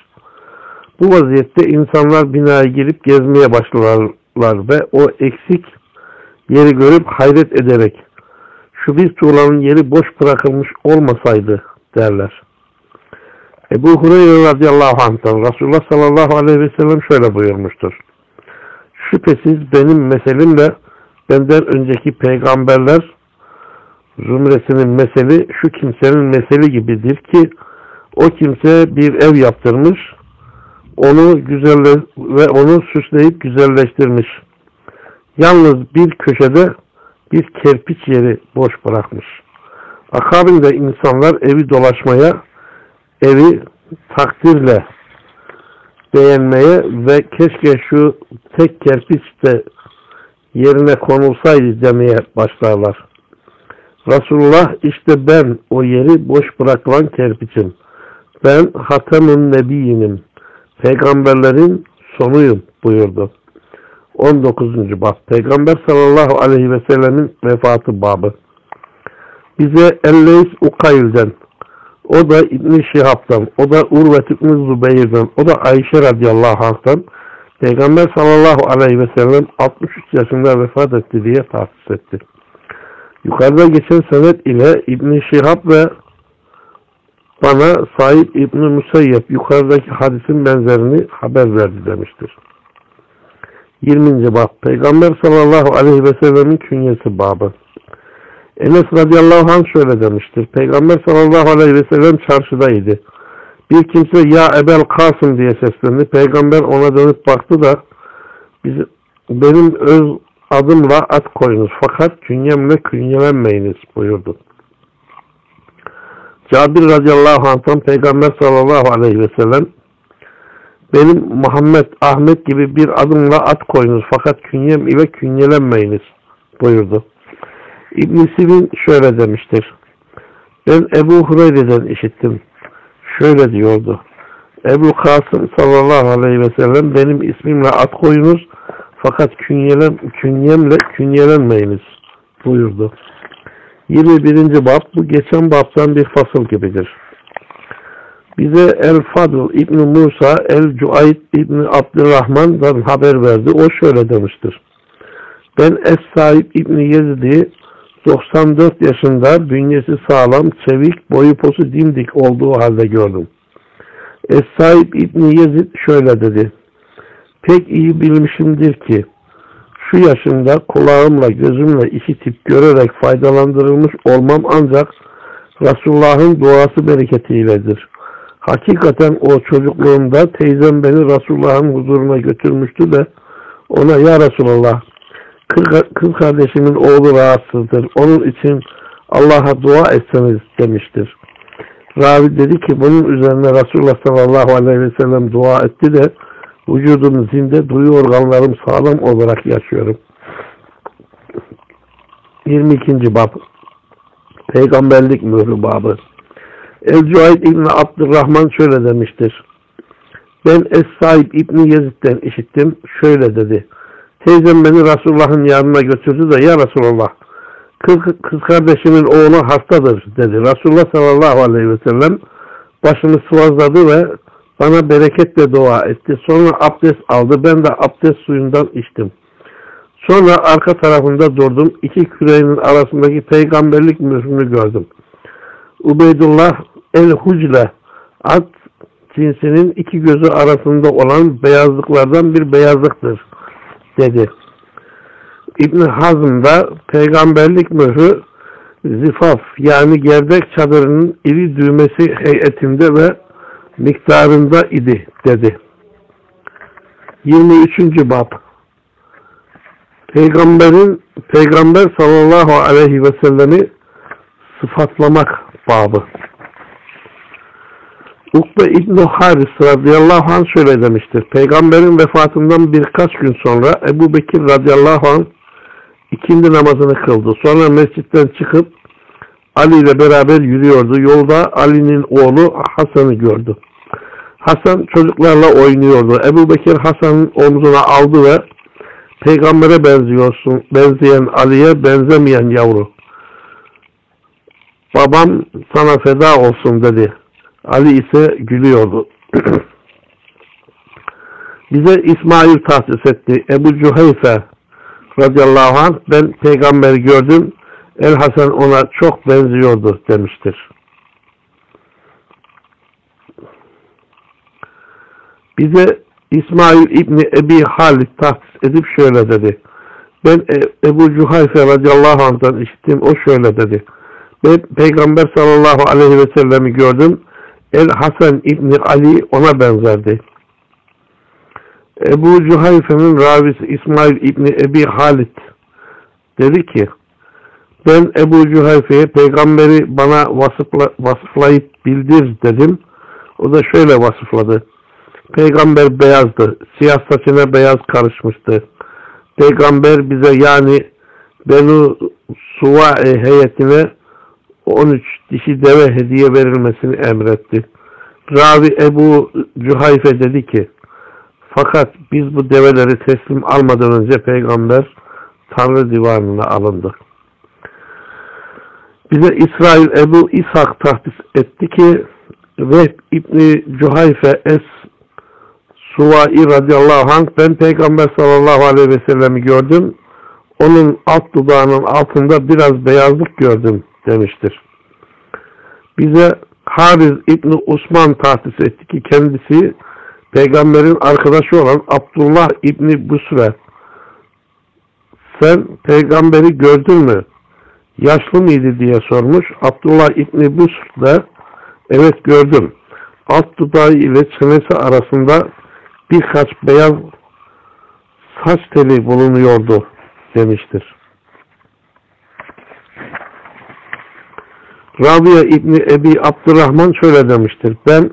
Bu vaziyette insanlar binaya girip gezmeye başlarlar ve o eksik yeri görüp hayret ederek şu bir tuğlanın yeri boş bırakılmış olmasaydı derler. Ebu Hureyre radıyallahu anh'tan Resulullah sallallahu aleyhi ve sellem şöyle buyurmuştur. Şüphesiz benim meselimle benden önceki peygamberler zümresinin meseli şu kimsenin meseli gibidir ki o kimse bir ev yaptırmış onu güzelle ve onu süsleyip güzelleştirmiş. Yalnız bir köşede bir kerpiç yeri boş bırakmış. Akabinde insanlar evi dolaşmaya, evi takdirle beğenmeye ve keşke şu tek kerpiç de yerine konulsaydı demeye başlarlar. Resulullah işte ben o yeri boş bırakılan kerpiçim. Ben Hatem'in Nebiyinim. Peygamberlerin sonuyum buyurdu. 19. bab Peygamber sallallahu aleyhi ve sellemin vefatı babı. Bize Elleys Ukayl'den, o da İbn Şihab'dan, o da Urvet İbn Zübeyir'den, o da Ayşe radıyallahu anh'tan Peygamber sallallahu aleyhi ve sellem 63 yaşında vefat etti diye tahsis etti. Yukarıda geçen senet ile İbn Şihab ve bana Said İbn Musayyep yukarıdaki hadisin benzerini haber verdi demiştir. 20. bab Peygamber sallallahu aleyhi ve sellemin künyesi babı. Enes radıyallahu anh şöyle demiştir. Peygamber sallallahu aleyhi ve sellem çarşıdaydı. Bir kimse ya Ebel Kasım diye seslendi. Peygamber ona dönüp baktı da biz, benim öz adımla at koyunuz fakat künyemle künyelenmeyiniz buyurdu. Cabir radıyallahu anh'tan Peygamber sallallahu aleyhi ve sellem benim Muhammed, Ahmet gibi bir adımla at koyunuz fakat künyem ile künyelenmeyiniz buyurdu. İbn-i Sibin şöyle demiştir. Ben Ebu Hureyre'den işittim. Şöyle diyordu. Ebu Kasım sallallahu aleyhi ve sellem benim ismimle at koyunuz fakat künyelem, künyemle künyelenmeyiniz buyurdu. 21. bab bu geçen babtan bir fasıl gibidir. Bize El-Fadl İbn Musa El-Cuayd İbn Abdurrahman'dan haber verdi. O şöyle demiştir. Ben Es-Saib İbn Yezid'i 94 yaşında bünyesi sağlam, çevik, boyu posu dimdik olduğu halde gördüm. Es-Saib İbn Yezid şöyle dedi. Pek iyi bilmişimdir ki şu yaşımda kulağımla gözümle işitip görerek faydalandırılmış olmam ancak Resulullah'ın duası bereketiyledir. Hakikaten o çocukluğumda teyzem beni Resulullah'ın huzuruna götürmüştü de ona ya Resulullah kız kardeşimin oğlu rahatsızdır. Onun için Allah'a dua etseniz demiştir. Ravi dedi ki bunun üzerine Resulullah sallallahu aleyhi ve sellem dua etti de vücudum zinde, duyu organlarım sağlam olarak yaşıyorum. 22. bab Peygamberlik mührü babı El-Cuayd İbni Abdurrahman şöyle demiştir. Ben Es-Saib İbni Yezid'den işittim. Şöyle dedi. Teyzem beni Resulullah'ın yanına götürdü de ya Resulullah kız kardeşimin oğlu hastadır dedi. Resulullah sallallahu aleyhi ve sellem başını sıvazladı ve bana bereketle dua etti. Sonra abdest aldı. Ben de abdest suyundan içtim. Sonra arka tarafında durdum. İki küreğinin arasındaki peygamberlik mührünü gördüm. Ubeydullah el-Hucle at cinsinin iki gözü arasında olan beyazlıklardan bir beyazlıktır dedi. İbn Hazm da peygamberlik mührü zifaf yani gerdek çadırının iri düğmesi heyetinde ve miktarında idi dedi. 23. bab Peygamberin Peygamber sallallahu aleyhi ve sellemi sıfatlamak babı. Ukbe İbn-i Haris radıyallahu anh şöyle demiştir. Peygamberin vefatından birkaç gün sonra Ebu Bekir radıyallahu anh ikindi namazını kıldı. Sonra mescitten çıkıp Ali ile beraber yürüyordu. Yolda Ali'nin oğlu Hasan'ı gördü. Hasan çocuklarla oynuyordu. Ebu Bekir Hasan'ın omzuna aldı ve peygambere benziyorsun. Benzeyen Ali'ye benzemeyen yavru. Babam sana feda olsun dedi. Ali ise gülüyordu. Bize İsmail tahsis etti. Ebu Cüheyfe radıyallahu anh ben peygamberi gördüm. El Hasan ona çok benziyordu demiştir. Bize İsmail İbni Ebi Halid tahsis edip şöyle dedi. Ben e Ebu Cuhayfe radıyallahu anh'tan işittim. O şöyle dedi. Ben Peygamber sallallahu aleyhi ve sellemi gördüm. El Hasan İbni Ali ona benzerdi. Ebu Cuhayfe'nin ravisi İsmail İbni Ebi Halid dedi ki Ben Ebu Cühayfe'ye peygamberi bana vasıfla, vasıflayıp bildir dedim. O da şöyle vasıfladı. Peygamber beyazdı. Siyah saçına beyaz karışmıştı. Peygamber bize yani Benu Suvae heyetine 13 dişi deve hediye verilmesini emretti. Ravi Ebu Cühayfe dedi ki fakat biz bu develeri teslim almadan önce peygamber Tanrı divanına alındı. Bize İsrail Ebu İshak tahdis etti ki ve İbni Cuhayfe Es Suvai radıyallahu anh ben peygamber sallallahu aleyhi ve sellemi gördüm. Onun alt dudağının altında biraz beyazlık gördüm demiştir. Bize Hariz İbni Osman tahsis etti ki kendisi peygamberin arkadaşı olan Abdullah İbni Busre sen peygamberi gördün mü? Yaşlı mıydı diye sormuş. Abdullah İbni Busr da evet gördüm. Alt dudağı ile çenesi arasında birkaç beyaz saç teli bulunuyordu demiştir. Rabia İbni Ebi Abdurrahman şöyle demiştir. Ben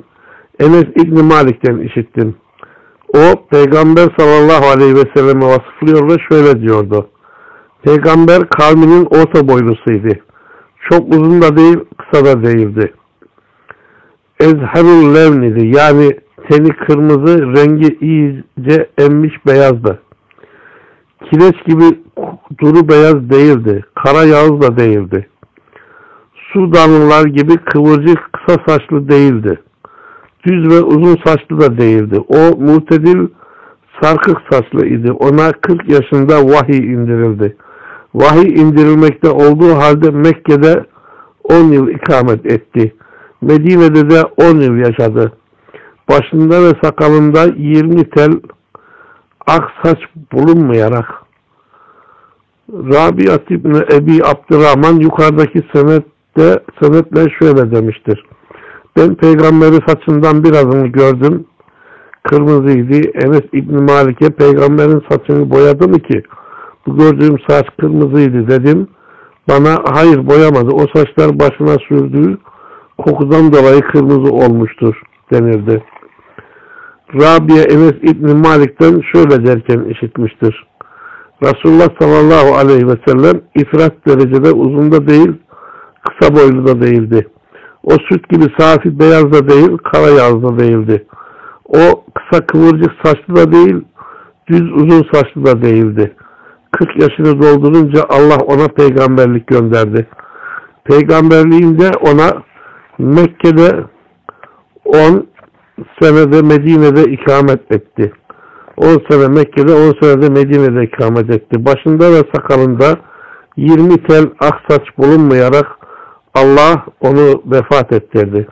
Enes İbni Malik'ten işittim. O Peygamber sallallahu aleyhi ve selleme vasıflıyor ve şöyle diyordu. Peygamber kavminin orta boylusuydu. Çok uzun da değil, kısa da değildi. Ezherul levnidi yani teni kırmızı, rengi iyice emmiş beyazdı. Kireç gibi duru beyaz değildi. Kara yağız da değildi. Sudanlılar gibi kıvırcık kısa saçlı değildi. Düz ve uzun saçlı da değildi. O mutedil sarkık saçlı idi. Ona 40 yaşında vahiy indirildi. Vahiy indirilmekte olduğu halde Mekke'de 10 yıl ikamet etti. Medine'de de 10 yıl yaşadı. Başında ve sakalında 20 tel ak saç bulunmayarak Rabiat İbni Ebi Abdurrahman yukarıdaki senette, senetle şöyle demiştir. Ben peygamberi saçından birazını gördüm. Kırmızıydı. Enes İbni Malik'e peygamberin saçını boyadı mı ki? Bu gördüğüm saç kırmızıydı dedim. Bana hayır boyamadı. O saçlar başına sürdüğü kokudan dolayı kırmızı olmuştur denirdi. Rabia Enes İbni Malik'ten şöyle derken işitmiştir. Resulullah sallallahu aleyhi ve sellem ifrat derecede uzun da değil, kısa boylu da değildi. O süt gibi safi beyaz da değil, kara yağız da değildi. O kısa kıvırcık saçlı da değil, düz uzun saçlı da değildi. 40 yaşını doldurunca Allah ona peygamberlik gönderdi. Peygamberliğinde ona Mekke'de 10 senede Medine'de ikamet etti. 10 sene Mekke'de 10 senede Medine'de ikamet etti. Başında ve sakalında 20 tel aksaç bulunmayarak Allah onu vefat ettirdi.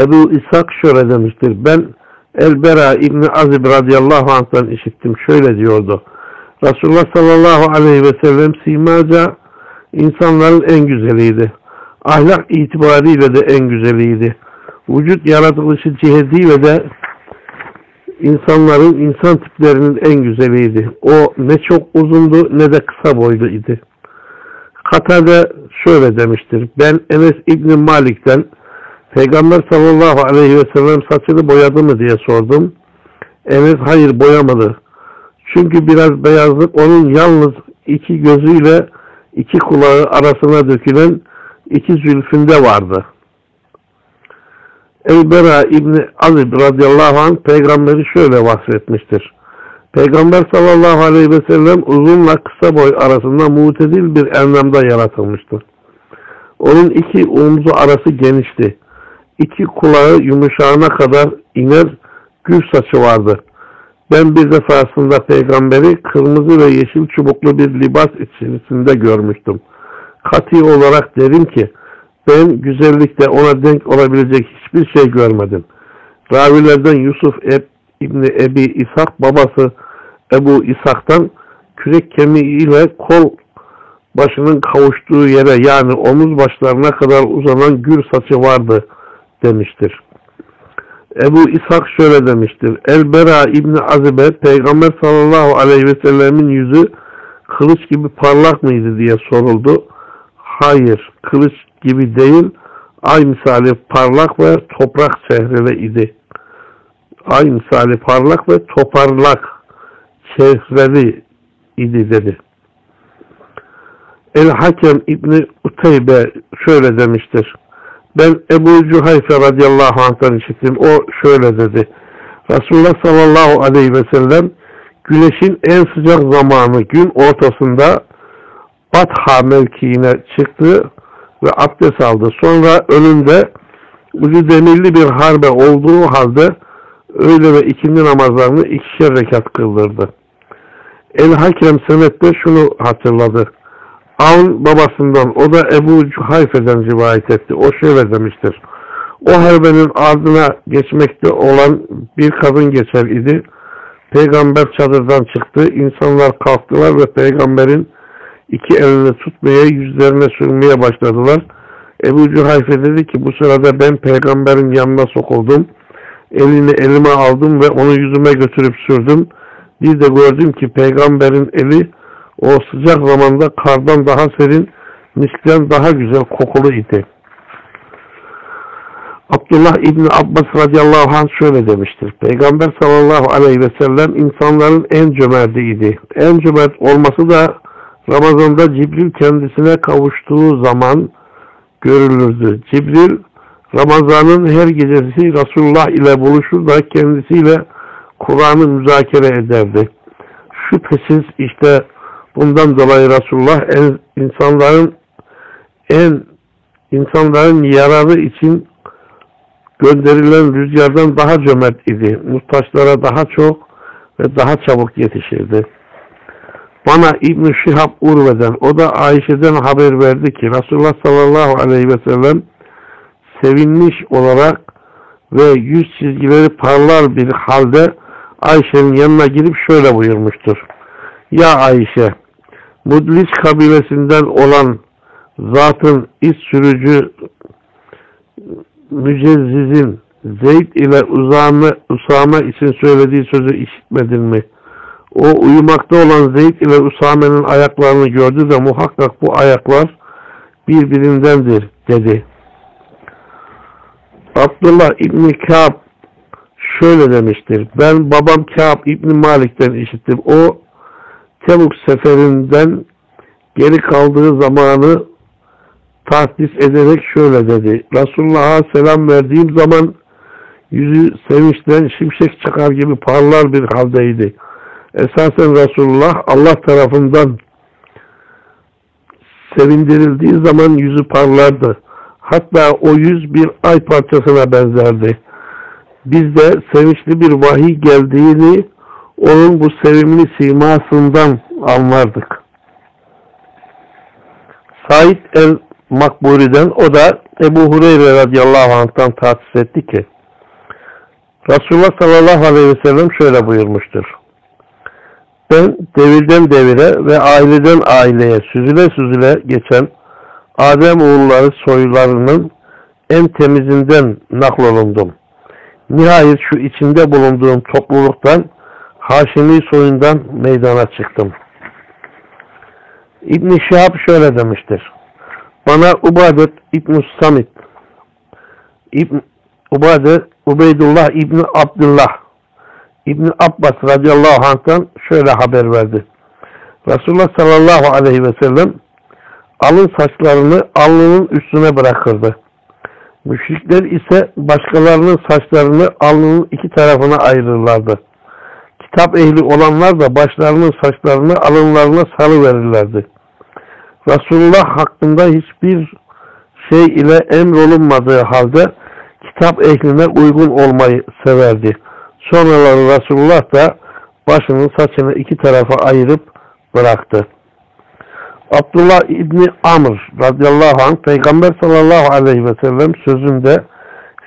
Ebu İshak şöyle demiştir. Ben El-Bera İbni Azib radıyallahu anh'tan işittim. Şöyle diyordu. Resulullah sallallahu aleyhi ve sellem simaca insanların en güzeliydi. Ahlak itibariyle de en güzeliydi. Vücut yaratılışı cihetiyle de insanların insan tiplerinin en güzeliydi. O ne çok uzundu ne de kısa boylu idi. Katade şöyle demiştir. Ben Enes İbni Malik'ten Peygamber sallallahu aleyhi ve sellem saçını boyadı mı diye sordum. Enes hayır boyamadı. Çünkü biraz beyazlık onun yalnız iki gözüyle iki kulağı arasına dökülen iki zülfünde vardı. Elbera İbni Azib radıyallahu anh peygamberi şöyle vasfetmiştir. Peygamber sallallahu aleyhi ve sellem uzunla kısa boy arasında mutedil bir enlemde yaratılmıştır. Onun iki omzu arası genişti. İki kulağı yumuşağına kadar iner gül saçı vardı. Ben bir defasında peygamberi kırmızı ve yeşil çubuklu bir libas içerisinde görmüştüm. Kati olarak derim ki ben güzellikte ona denk olabilecek hiçbir şey görmedim. Ravilerden Yusuf Eb, İbni Ebi İshak babası Ebu İshak'tan kürek kemiğiyle kol başının kavuştuğu yere yani omuz başlarına kadar uzanan gür saçı vardı demiştir. Ebu İshak şöyle demiştir. El-Bera İbni Azibe Peygamber sallallahu aleyhi ve sellemin yüzü kılıç gibi parlak mıydı diye soruldu. Hayır, kılıç gibi değil, ay misali parlak ve toprak çehreli idi. Ay misali parlak ve toparlak çehreli idi dedi. El-Hakem İbni Uteybe şöyle demiştir. Ben Ebu Cuhayfe radıyallahu anh'tan işittim. O şöyle dedi. Resulullah sallallahu aleyhi ve sellem güneşin en sıcak zamanı gün ortasında Batha mevkiine çıktı ve abdest aldı. Sonra önünde ucu demirli bir harbe olduğu halde öğle ve ikindi namazlarını ikişer rekat kıldırdı. El-Hakem senette şunu hatırladı. Avn babasından, o da Ebu Cuhayfe'den rivayet etti. O şöyle demiştir. O harbenin ardına geçmekte olan bir kadın geçer idi. Peygamber çadırdan çıktı. İnsanlar kalktılar ve peygamberin iki elini tutmaya, yüzlerine sürmeye başladılar. Ebu Cuhayfe dedi ki bu sırada ben peygamberin yanına sokuldum. Elini elime aldım ve onu yüzüme götürüp sürdüm. Bir de gördüm ki peygamberin eli o sıcak zamanda kardan daha serin, miskten daha güzel kokulu idi. Abdullah İbni Abbas radıyallahu anh şöyle demiştir. Peygamber sallallahu aleyhi ve sellem insanların en cömertiydi. En cömert olması da Ramazan'da Cibril kendisine kavuştuğu zaman görülürdü. Cibril Ramazan'ın her gecesi Resulullah ile buluşur da kendisiyle Kur'an'ı müzakere ederdi. Şüphesiz işte bundan dolayı Resulullah en, insanların en insanların yararı için gönderilen rüzgardan daha cömert idi. Muhtaçlara daha çok ve daha çabuk yetişirdi. Bana İbn Şihab Urve'den, o da Ayşe'den haber verdi ki Resulullah sallallahu aleyhi ve sellem sevinmiş olarak ve yüz çizgileri parlar bir halde Ayşe'nin yanına girip şöyle buyurmuştur. Ya Ayşe, Mudlis kabilesinden olan zatın iç sürücü Mücezziz'in Zeyd ile Usame, Usame için söylediği sözü işitmedin mi? O uyumakta olan Zeyd ile Usame'nin ayaklarını gördü de muhakkak bu ayaklar birbirindendir dedi. Abdullah İbni Kâb şöyle demiştir. Ben babam Kâb İbni Malik'ten işittim. O Tebuk seferinden geri kaldığı zamanı tahsis ederek şöyle dedi. Resulullah'a selam verdiğim zaman yüzü sevinçten şimşek çıkar gibi parlar bir haldeydi. Esasen Resulullah Allah tarafından sevindirildiği zaman yüzü parlardı. Hatta o yüz bir ay parçasına benzerdi. Biz de sevinçli bir vahiy geldiğini onun bu sevimli simasından anlardık. Said el Makburi'den o da Ebu Hureyre radıyallahu anh'tan tahsis etti ki Resulullah sallallahu aleyhi ve sellem şöyle buyurmuştur. Ben devirden devire ve aileden aileye süzüle süzüle geçen Adem oğulları soylarının en temizinden naklolundum. Nihayet şu içinde bulunduğum topluluktan Haşimi soyundan meydana çıktım. İbn-i Şihab şöyle demiştir. Bana Ubadet İbn Samit İbn Ubadet Ubeydullah İbn Abdullah İbn Abbas radıyallahu anh'tan şöyle haber verdi. Resulullah sallallahu aleyhi ve sellem alın saçlarını alnının üstüne bırakırdı. Müşrikler ise başkalarının saçlarını alnının iki tarafına ayırırlardı. Kitap ehli olanlar da başlarının saçlarını alınlarına salı verirlerdi. Resulullah hakkında hiçbir şey ile emrolunmadığı halde kitap ehline uygun olmayı severdi. Sonraları Resulullah da başının saçını iki tarafa ayırıp bıraktı. Abdullah İbni Amr radıyallahu anh Peygamber sallallahu aleyhi ve sellem sözünde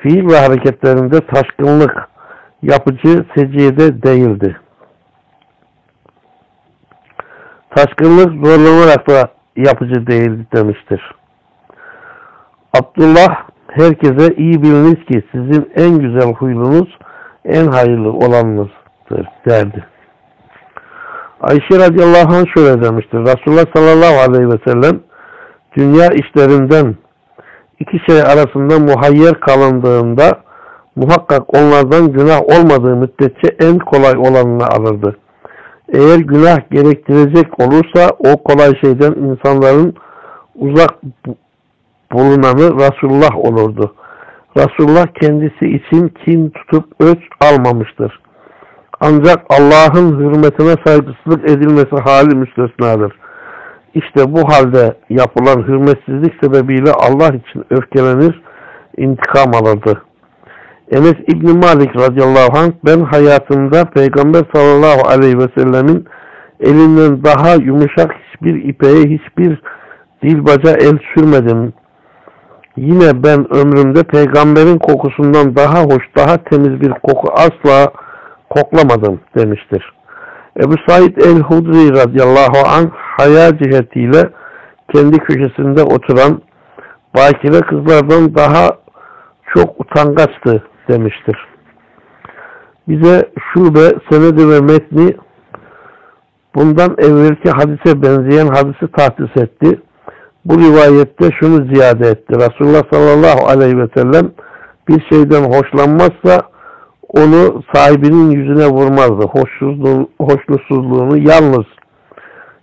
fiil ve hareketlerinde taşkınlık yapıcı seciyede değildi. Taşkınlık zorlanarak da yapıcı değildi demiştir. Abdullah herkese iyi biliniz ki sizin en güzel huylunuz en hayırlı olanınızdır derdi. Ayşe radıyallahu anh şöyle demiştir. Resulullah sallallahu aleyhi ve sellem dünya işlerinden iki şey arasında muhayyer kalındığında muhakkak onlardan günah olmadığı müddetçe en kolay olanını alırdı. Eğer günah gerektirecek olursa o kolay şeyden insanların uzak bulunanı Resulullah olurdu. Resulullah kendisi için kin tutup öç almamıştır. Ancak Allah'ın hürmetine saygısızlık edilmesi hali müstesnadır. İşte bu halde yapılan hürmetsizlik sebebiyle Allah için öfkelenir, intikam alırdı. Enes İbni Malik radıyallahu anh ben hayatımda Peygamber sallallahu aleyhi ve sellemin elinden daha yumuşak hiçbir ipeğe hiçbir dilbaca el sürmedim. Yine ben ömrümde peygamberin kokusundan daha hoş, daha temiz bir koku asla koklamadım demiştir. Ebu Said el-Hudri radıyallahu anh haya cihetiyle kendi köşesinde oturan bakire kızlardan daha çok utangaçtı demiştir. Bize şube, senedi ve metni bundan evvelki hadise benzeyen hadisi tahsis etti. Bu rivayette şunu ziyade etti. Resulullah sallallahu aleyhi ve sellem bir şeyden hoşlanmazsa onu sahibinin yüzüne vurmazdı. Hoşsuzluğunu, hoşnutsuzluğunu yalnız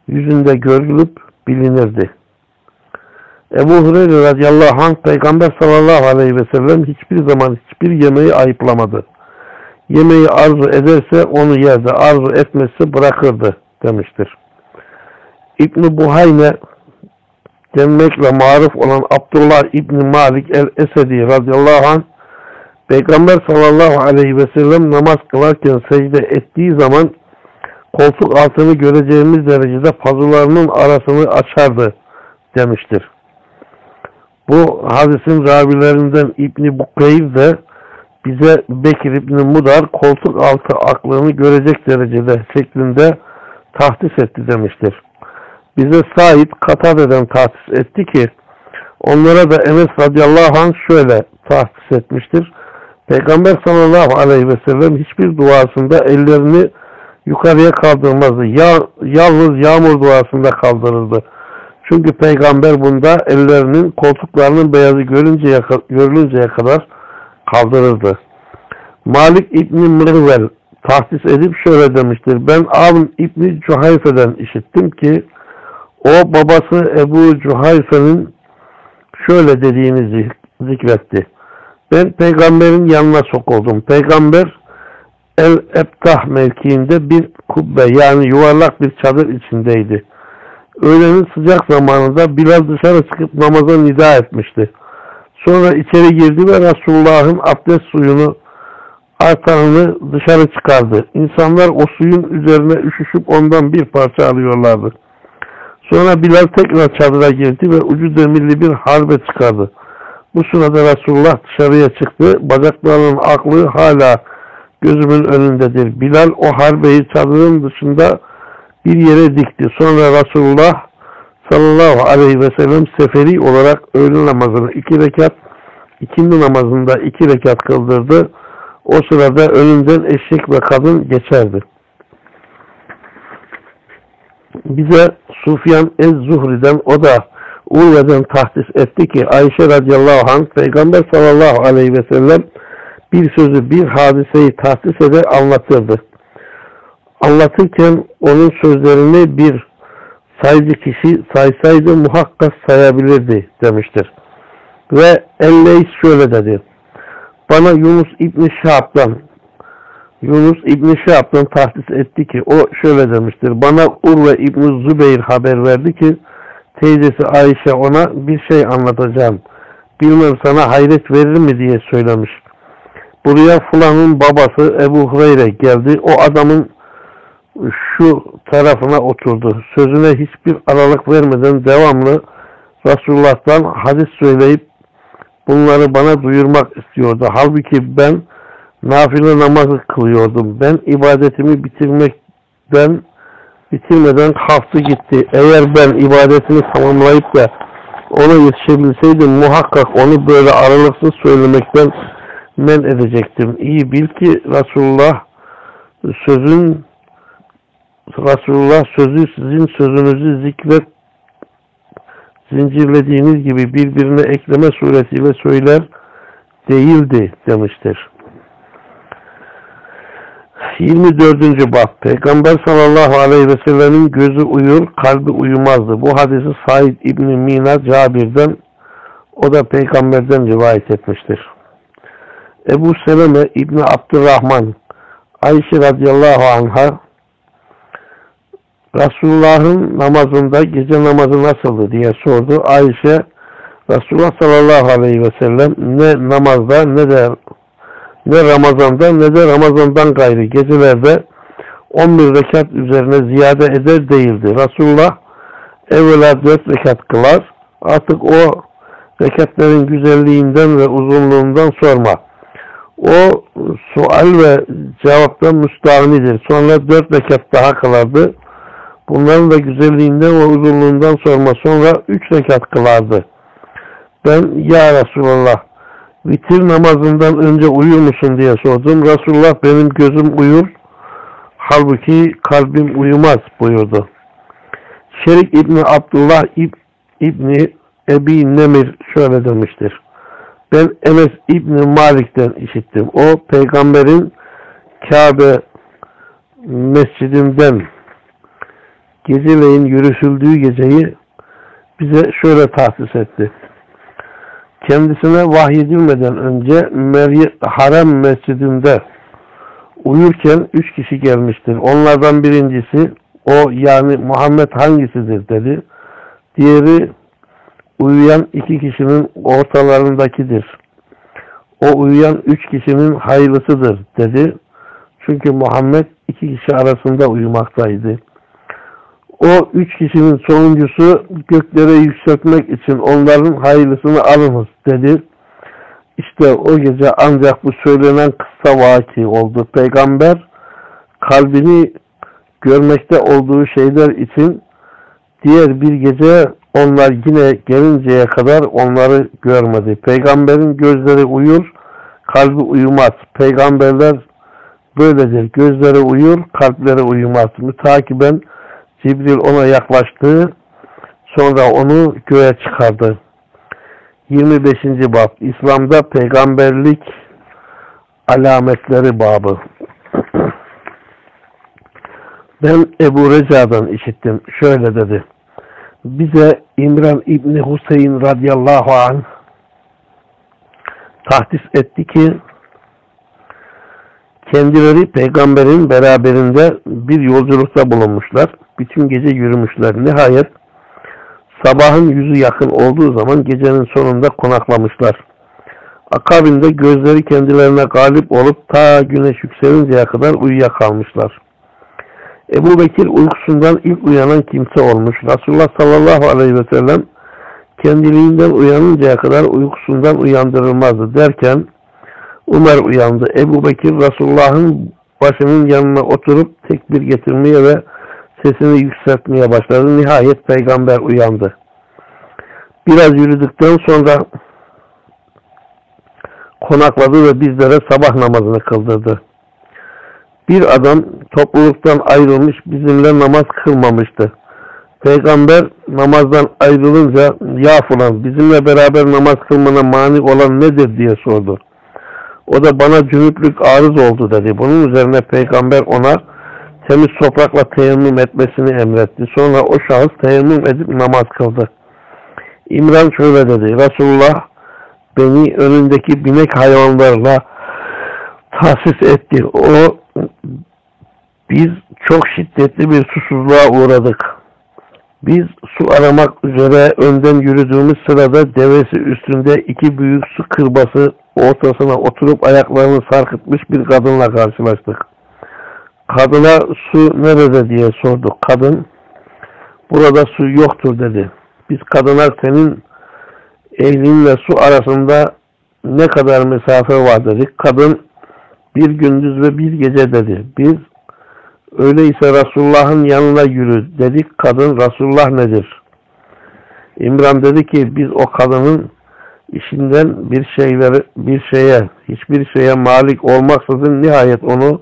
yüzünde görülüp bilinirdi. Ebu Hureyre radıyallahu anh Peygamber sallallahu aleyhi ve sellem hiçbir zaman hiçbir yemeği ayıplamadı. Yemeği arzu ederse onu yerde, arzu etmesi bırakırdı demiştir. İbn-i Buhayne denmekle maruf olan Abdullah İbni Malik el-Esedi radıyallahu anh Peygamber sallallahu aleyhi ve sellem namaz kılarken secde ettiği zaman koltuk altını göreceğimiz derecede pazularının arasını açardı demiştir. Bu hadisin ravilerinden İbni Bukeyr de bize Bekir İbni Mudar koltuk altı aklını görecek derecede şeklinde tahdis etti demiştir. Bize Said Katade'den tahdis etti ki onlara da Enes radıyallahu anh şöyle tahdis etmiştir. Peygamber sallallahu aleyhi ve sellem hiçbir duasında ellerini yukarıya kaldırmazdı. Ya, yalnız yağmur duasında kaldırırdı. Çünkü peygamber bunda ellerinin koltuklarının beyazı görünceye, görülünceye kadar kaldırırdı. Malik İbni Mirvel tahsis edip şöyle demiştir. Ben Avn İbni Cuhayfe'den işittim ki o babası Ebu Cuhayfe'nin şöyle dediğini zikretti. Ben peygamberin yanına sokuldum. Peygamber El-Ebtah mevkiinde bir kubbe yani yuvarlak bir çadır içindeydi. Öğlenin sıcak zamanında Bilal dışarı çıkıp namaza nida etmişti. Sonra içeri girdi ve Resulullah'ın abdest suyunu artanını dışarı çıkardı. İnsanlar o suyun üzerine üşüşüp ondan bir parça alıyorlardı. Sonra Bilal tekrar çadıra girdi ve ucu demirli bir harbe çıkardı. Bu sırada Resulullah dışarıya çıktı. Bacaklarının aklı hala gözümün önündedir. Bilal o harbeyi çadırın dışında bir yere dikti. Sonra Resulullah sallallahu aleyhi ve sellem seferi olarak öğle namazını iki rekat, ikindi namazında iki rekat kıldırdı. O sırada önünden eşek ve kadın geçerdi. Bize Sufyan Ez-Zuhri'den o da Urve'den tahdis etti ki Ayşe radıyallahu anh Peygamber sallallahu aleyhi ve sellem bir sözü bir hadiseyi tahdis eder anlatırdı. Anlatırken onun sözlerini bir sayıcı kişi saysaydı muhakkak sayabilirdi demiştir. Ve Elleys şöyle dedi. Bana Yunus İbni Şahab'dan Yunus İbni Şahab'dan tahdis etti ki o şöyle demiştir. Bana Urve İbni Zübeyir haber verdi ki teyzesi Ayşe ona bir şey anlatacağım. Bilmem sana hayret verir mi diye söylemiş. Buraya Fulan'ın babası Ebu Hureyre geldi. O adamın şu tarafına oturdu. Sözüne hiçbir aralık vermeden devamlı Resulullah'tan hadis söyleyip bunları bana duyurmak istiyordu. Halbuki ben nafile namazı kılıyordum. Ben ibadetimi bitirmekten bitirmeden kalktı gitti. Eğer ben ibadetini tamamlayıp da ona yetişebilseydim muhakkak onu böyle aralıksız söylemekten men edecektim. İyi bil ki Resulullah sözün Resulullah sözü sizin sözünüzü zikret zincirlediğiniz gibi birbirine ekleme suretiyle söyler değildi demiştir. 24. bab Peygamber sallallahu aleyhi ve sellemin gözü uyur, kalbi uyumazdı. Bu hadisi Said İbni Mina Cabir'den o da peygamberden rivayet etmiştir. Ebu Seleme İbni Abdurrahman Ayşe radıyallahu anha Resulullah'ın namazında gece namazı nasıldı diye sordu. Ayşe Resulullah sallallahu aleyhi ve sellem ne namazda ne de ne Ramazan'da ne de Ramazan'dan gayrı gecelerde 11 rekat üzerine ziyade eder değildi. Resulullah evvela 4 rekat kılar. Artık o rekatlerin güzelliğinden ve uzunluğundan sorma. O sual ve cevaptan müstahanidir. Sonra 4 rekat daha kılardı. Bunların da güzelliğinden ve uzunluğundan sorma. Sonra 3 rekat kılardı. Ben ya Resulallah vitir namazından önce uyur musun diye sordum. Resulullah benim gözüm uyur. Halbuki kalbim uyumaz buyurdu. Şerik İbni Abdullah İb İbni Ebi Nemir şöyle demiştir. Ben Enes İbni Malik'ten işittim. O peygamberin Kabe mescidinden geceleyin yürüsüldüğü geceyi bize şöyle tahsis etti kendisine vahyedilmeden önce Harem mescidinde uyurken üç kişi gelmiştir. Onlardan birincisi o yani Muhammed hangisidir dedi. Diğeri uyuyan iki kişinin ortalarındakidir. O uyuyan üç kişinin hayırlısıdır dedi. Çünkü Muhammed iki kişi arasında uyumaktaydı. O üç kişinin sonuncusu göklere yükseltmek için onların hayırlısını alınız dedi. İşte o gece ancak bu söylenen kısa vaki oldu. Peygamber kalbini görmekte olduğu şeyler için diğer bir gece onlar yine gelinceye kadar onları görmedi. Peygamberin gözleri uyur, kalbi uyumaz. Peygamberler böyledir. Gözleri uyur, kalpleri uyumaz. Mütakiben Cibril ona yaklaştı. Sonra onu göğe çıkardı. 25. bab İslam'da peygamberlik alametleri babı. ben Ebu Reca'dan işittim. Şöyle dedi. Bize İmran İbni Hüseyin radıyallahu anh tahdis etti ki kendileri peygamberin beraberinde bir yolculukta bulunmuşlar bütün gece yürümüşler. Nihayet sabahın yüzü yakın olduğu zaman gecenin sonunda konaklamışlar. Akabinde gözleri kendilerine galip olup ta güneş yükselinceye kadar uyuyakalmışlar. Ebu Bekir uykusundan ilk uyanan kimse olmuş. Resulullah sallallahu aleyhi ve sellem kendiliğinden uyanıncaya kadar uykusundan uyandırılmazdı derken Ömer uyandı. Ebu Bekir Resulullah'ın başının yanına oturup tekbir getirmeye ve sesini yükseltmeye başladı. Nihayet peygamber uyandı. Biraz yürüdükten sonra konakladı ve bizlere sabah namazını kıldırdı. Bir adam topluluktan ayrılmış bizimle namaz kılmamıştı. Peygamber namazdan ayrılınca ya falan bizimle beraber namaz kılmana mani olan nedir diye sordu. O da bana cünüplük arız oldu dedi. Bunun üzerine peygamber ona temiz toprakla teyemmüm etmesini emretti. Sonra o şahıs teyemmüm edip namaz kıldı. İmran şöyle dedi. Resulullah beni önündeki binek hayvanlarla tahsis etti. O biz çok şiddetli bir susuzluğa uğradık. Biz su aramak üzere önden yürüdüğümüz sırada devesi üstünde iki büyük su kırbası ortasına oturup ayaklarını sarkıtmış bir kadınla karşılaştık. Kadına su nerede diye sorduk. Kadın burada su yoktur dedi. Biz kadına senin ehlinle su arasında ne kadar mesafe var dedik. Kadın bir gündüz ve bir gece dedi. Biz öyleyse Resulullah'ın yanına yürü dedik. Kadın Resulullah nedir? İmran dedi ki biz o kadının işinden bir şeyleri bir şeye hiçbir şeye malik olmaksızın nihayet onu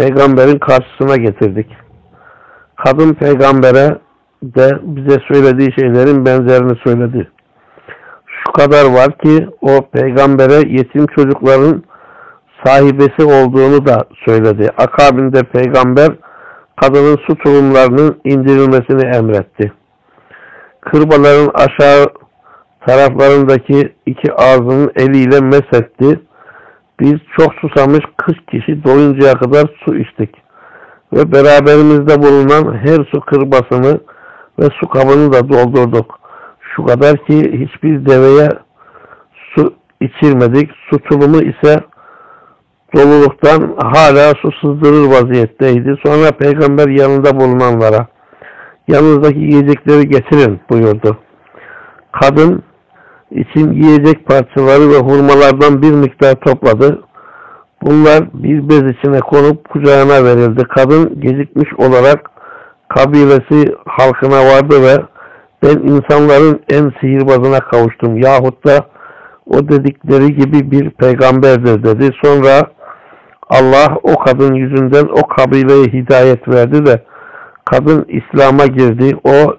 peygamberin karşısına getirdik. Kadın peygambere de bize söylediği şeylerin benzerini söyledi. Şu kadar var ki o peygambere yetim çocukların sahibesi olduğunu da söyledi. Akabinde peygamber kadının su tulumlarının indirilmesini emretti. Kırbaların aşağı taraflarındaki iki ağzının eliyle mesetti. Biz çok susamış 40 kişi doyuncaya kadar su içtik. Ve beraberimizde bulunan her su kırbasını ve su kabını da doldurduk. Şu kadar ki hiçbir deveye su içirmedik. Su tulumu ise doluluktan hala su sızdırır vaziyetteydi. Sonra peygamber yanında bulunanlara yanınızdaki yiyecekleri getirin buyurdu. Kadın için yiyecek parçaları ve hurmalardan bir miktar topladı. Bunlar bir bez içine konup kucağına verildi. Kadın gecikmiş olarak kabilesi halkına vardı ve ben insanların en sihirbazına kavuştum. Yahut da o dedikleri gibi bir peygamberdir dedi. Sonra Allah o kadın yüzünden o kabileye hidayet verdi de kadın İslam'a girdi. O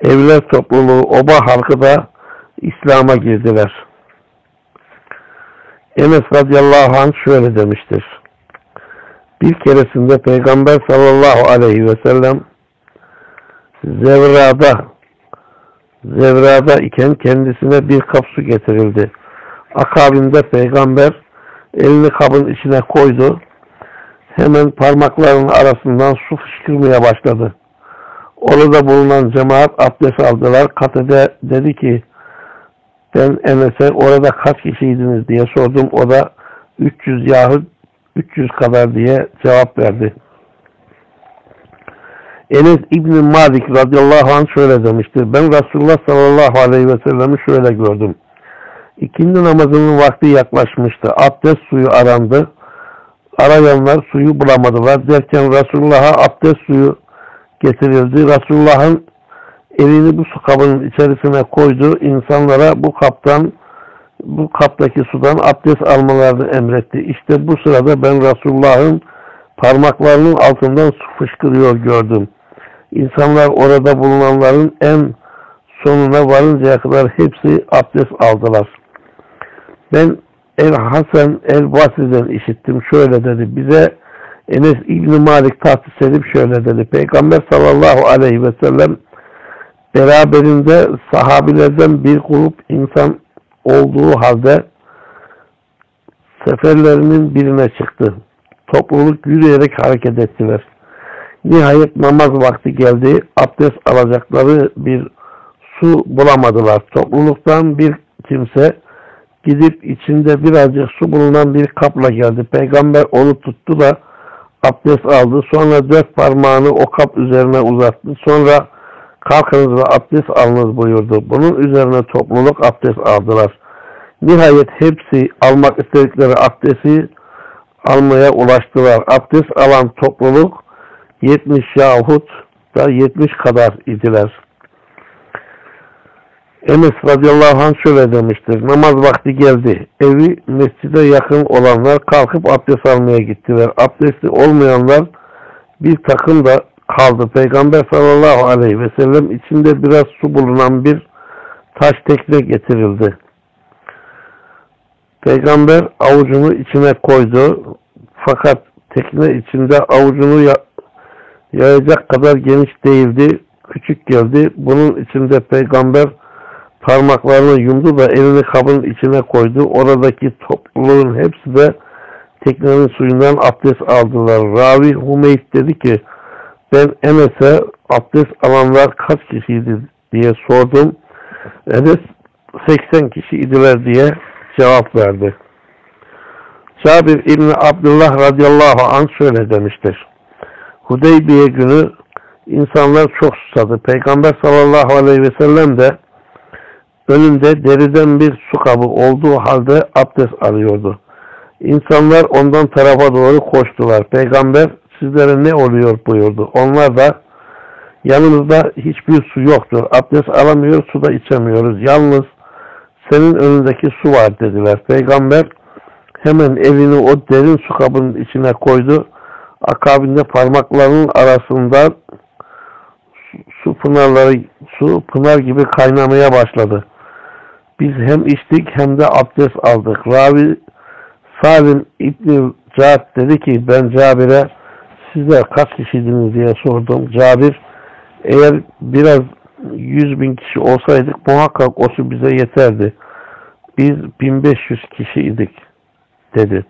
evler topluluğu, oba halkı da İslam'a girdiler. Enes radıyallahu anh şöyle demiştir. Bir keresinde Peygamber sallallahu aleyhi ve sellem Zevra'da Zevra'da iken kendisine bir kap su getirildi. Akabinde Peygamber elini kabın içine koydu. Hemen parmaklarının arasından su fışkırmaya başladı. Orada bulunan cemaat abdest aldılar. Katede dedi ki ben Enes'e orada kaç kişiydiniz diye sordum. O da 300 yahut 300 kadar diye cevap verdi. Enes İbni Malik radıyallahu anh şöyle demiştir. Ben Resulullah sallallahu aleyhi ve sellemi şöyle gördüm. İkindi namazının vakti yaklaşmıştı. Abdest suyu arandı. Arayanlar suyu bulamadılar. Derken Resulullah'a abdest suyu getirildi. Resulullah'ın elini bu su kabının içerisine koydu. İnsanlara bu kaptan bu kaptaki sudan abdest almalarını emretti. İşte bu sırada ben Resulullah'ın parmaklarının altından su fışkırıyor gördüm. İnsanlar orada bulunanların en sonuna varıncaya kadar hepsi abdest aldılar. Ben El Hasan El Basri'den işittim. Şöyle dedi. Bize Enes İbni Malik tahsis edip şöyle dedi. Peygamber sallallahu aleyhi ve sellem beraberinde sahabilerden bir grup insan olduğu halde seferlerinin birine çıktı. Topluluk yürüyerek hareket ettiler. Nihayet namaz vakti geldi. Abdest alacakları bir su bulamadılar. Topluluktan bir kimse gidip içinde birazcık su bulunan bir kapla geldi. Peygamber onu tuttu da abdest aldı. Sonra dört parmağını o kap üzerine uzattı. Sonra kalkınız ve abdest alınız buyurdu. Bunun üzerine topluluk abdest aldılar. Nihayet hepsi almak istedikleri abdesti almaya ulaştılar. Abdest alan topluluk 70 yahut da 70 kadar idiler. Enes radıyallahu anh şöyle demiştir. Namaz vakti geldi. Evi mescide yakın olanlar kalkıp abdest almaya gittiler. Abdesti olmayanlar bir takım da kaldı. Peygamber sallallahu aleyhi ve sellem içinde biraz su bulunan bir taş tekne getirildi. Peygamber avucunu içine koydu. Fakat tekne içinde avucunu ya yayacak kadar geniş değildi. Küçük geldi. Bunun içinde peygamber parmaklarını yumdu da elini kabın içine koydu. Oradaki topluluğun hepsi de teknenin suyundan abdest aldılar. Ravi Hümeyt dedi ki ben Enes'e abdest alanlar kaç kişiydi diye sordum. Enes 80 kişi idiler diye cevap verdi. Cabir İbni Abdullah radıyallahu anh şöyle demiştir. Hudeybiye günü insanlar çok susadı. Peygamber sallallahu aleyhi ve sellem de önünde deriden bir su kabı olduğu halde abdest alıyordu. İnsanlar ondan tarafa doğru koştular. Peygamber sizlere ne oluyor buyurdu. Onlar da yanımızda hiçbir su yoktur. Abdest alamıyor, su da içemiyoruz. Yalnız senin önündeki su var dediler. Peygamber hemen elini o derin su kabının içine koydu. Akabinde parmaklarının arasından Su pınarları su pınar gibi kaynamaya başladı. Biz hem içtik hem de abdest aldık. Ravi Salim İbni Cahat dedi ki ben Cabir'e sizler kaç kişiydiniz diye sordum. Cabir eğer biraz yüz bin kişi olsaydık muhakkak o su bize yeterdi. Biz 1500 kişiydik dedi.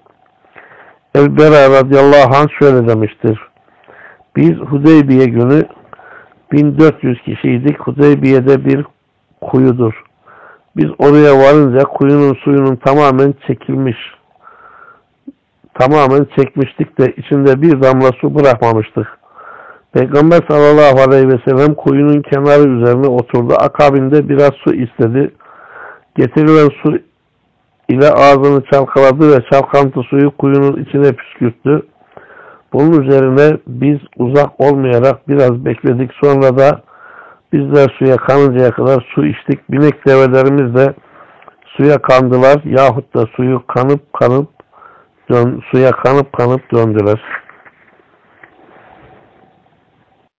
Elbera radıyallahu anh şöyle demiştir. Biz Hudeybiye günü 1400 kişiydik. Hudeybiye'de bir kuyudur. Biz oraya varınca kuyunun suyunun tamamen çekilmiş. Tamamen çekmiştik de içinde bir damla su bırakmamıştık. Peygamber sallallahu aleyhi ve sellem kuyunun kenarı üzerine oturdu. Akabinde biraz su istedi. Getirilen su ile ağzını çalkaladı ve çalkantı suyu kuyunun içine püskürttü. Bunun üzerine biz uzak olmayarak biraz bekledik. Sonra da bizler suya kanıncaya kadar su içtik. Binek develerimiz de suya kandılar yahut da suyu kanıp kanıp dön, suya kanıp kanıp döndüler.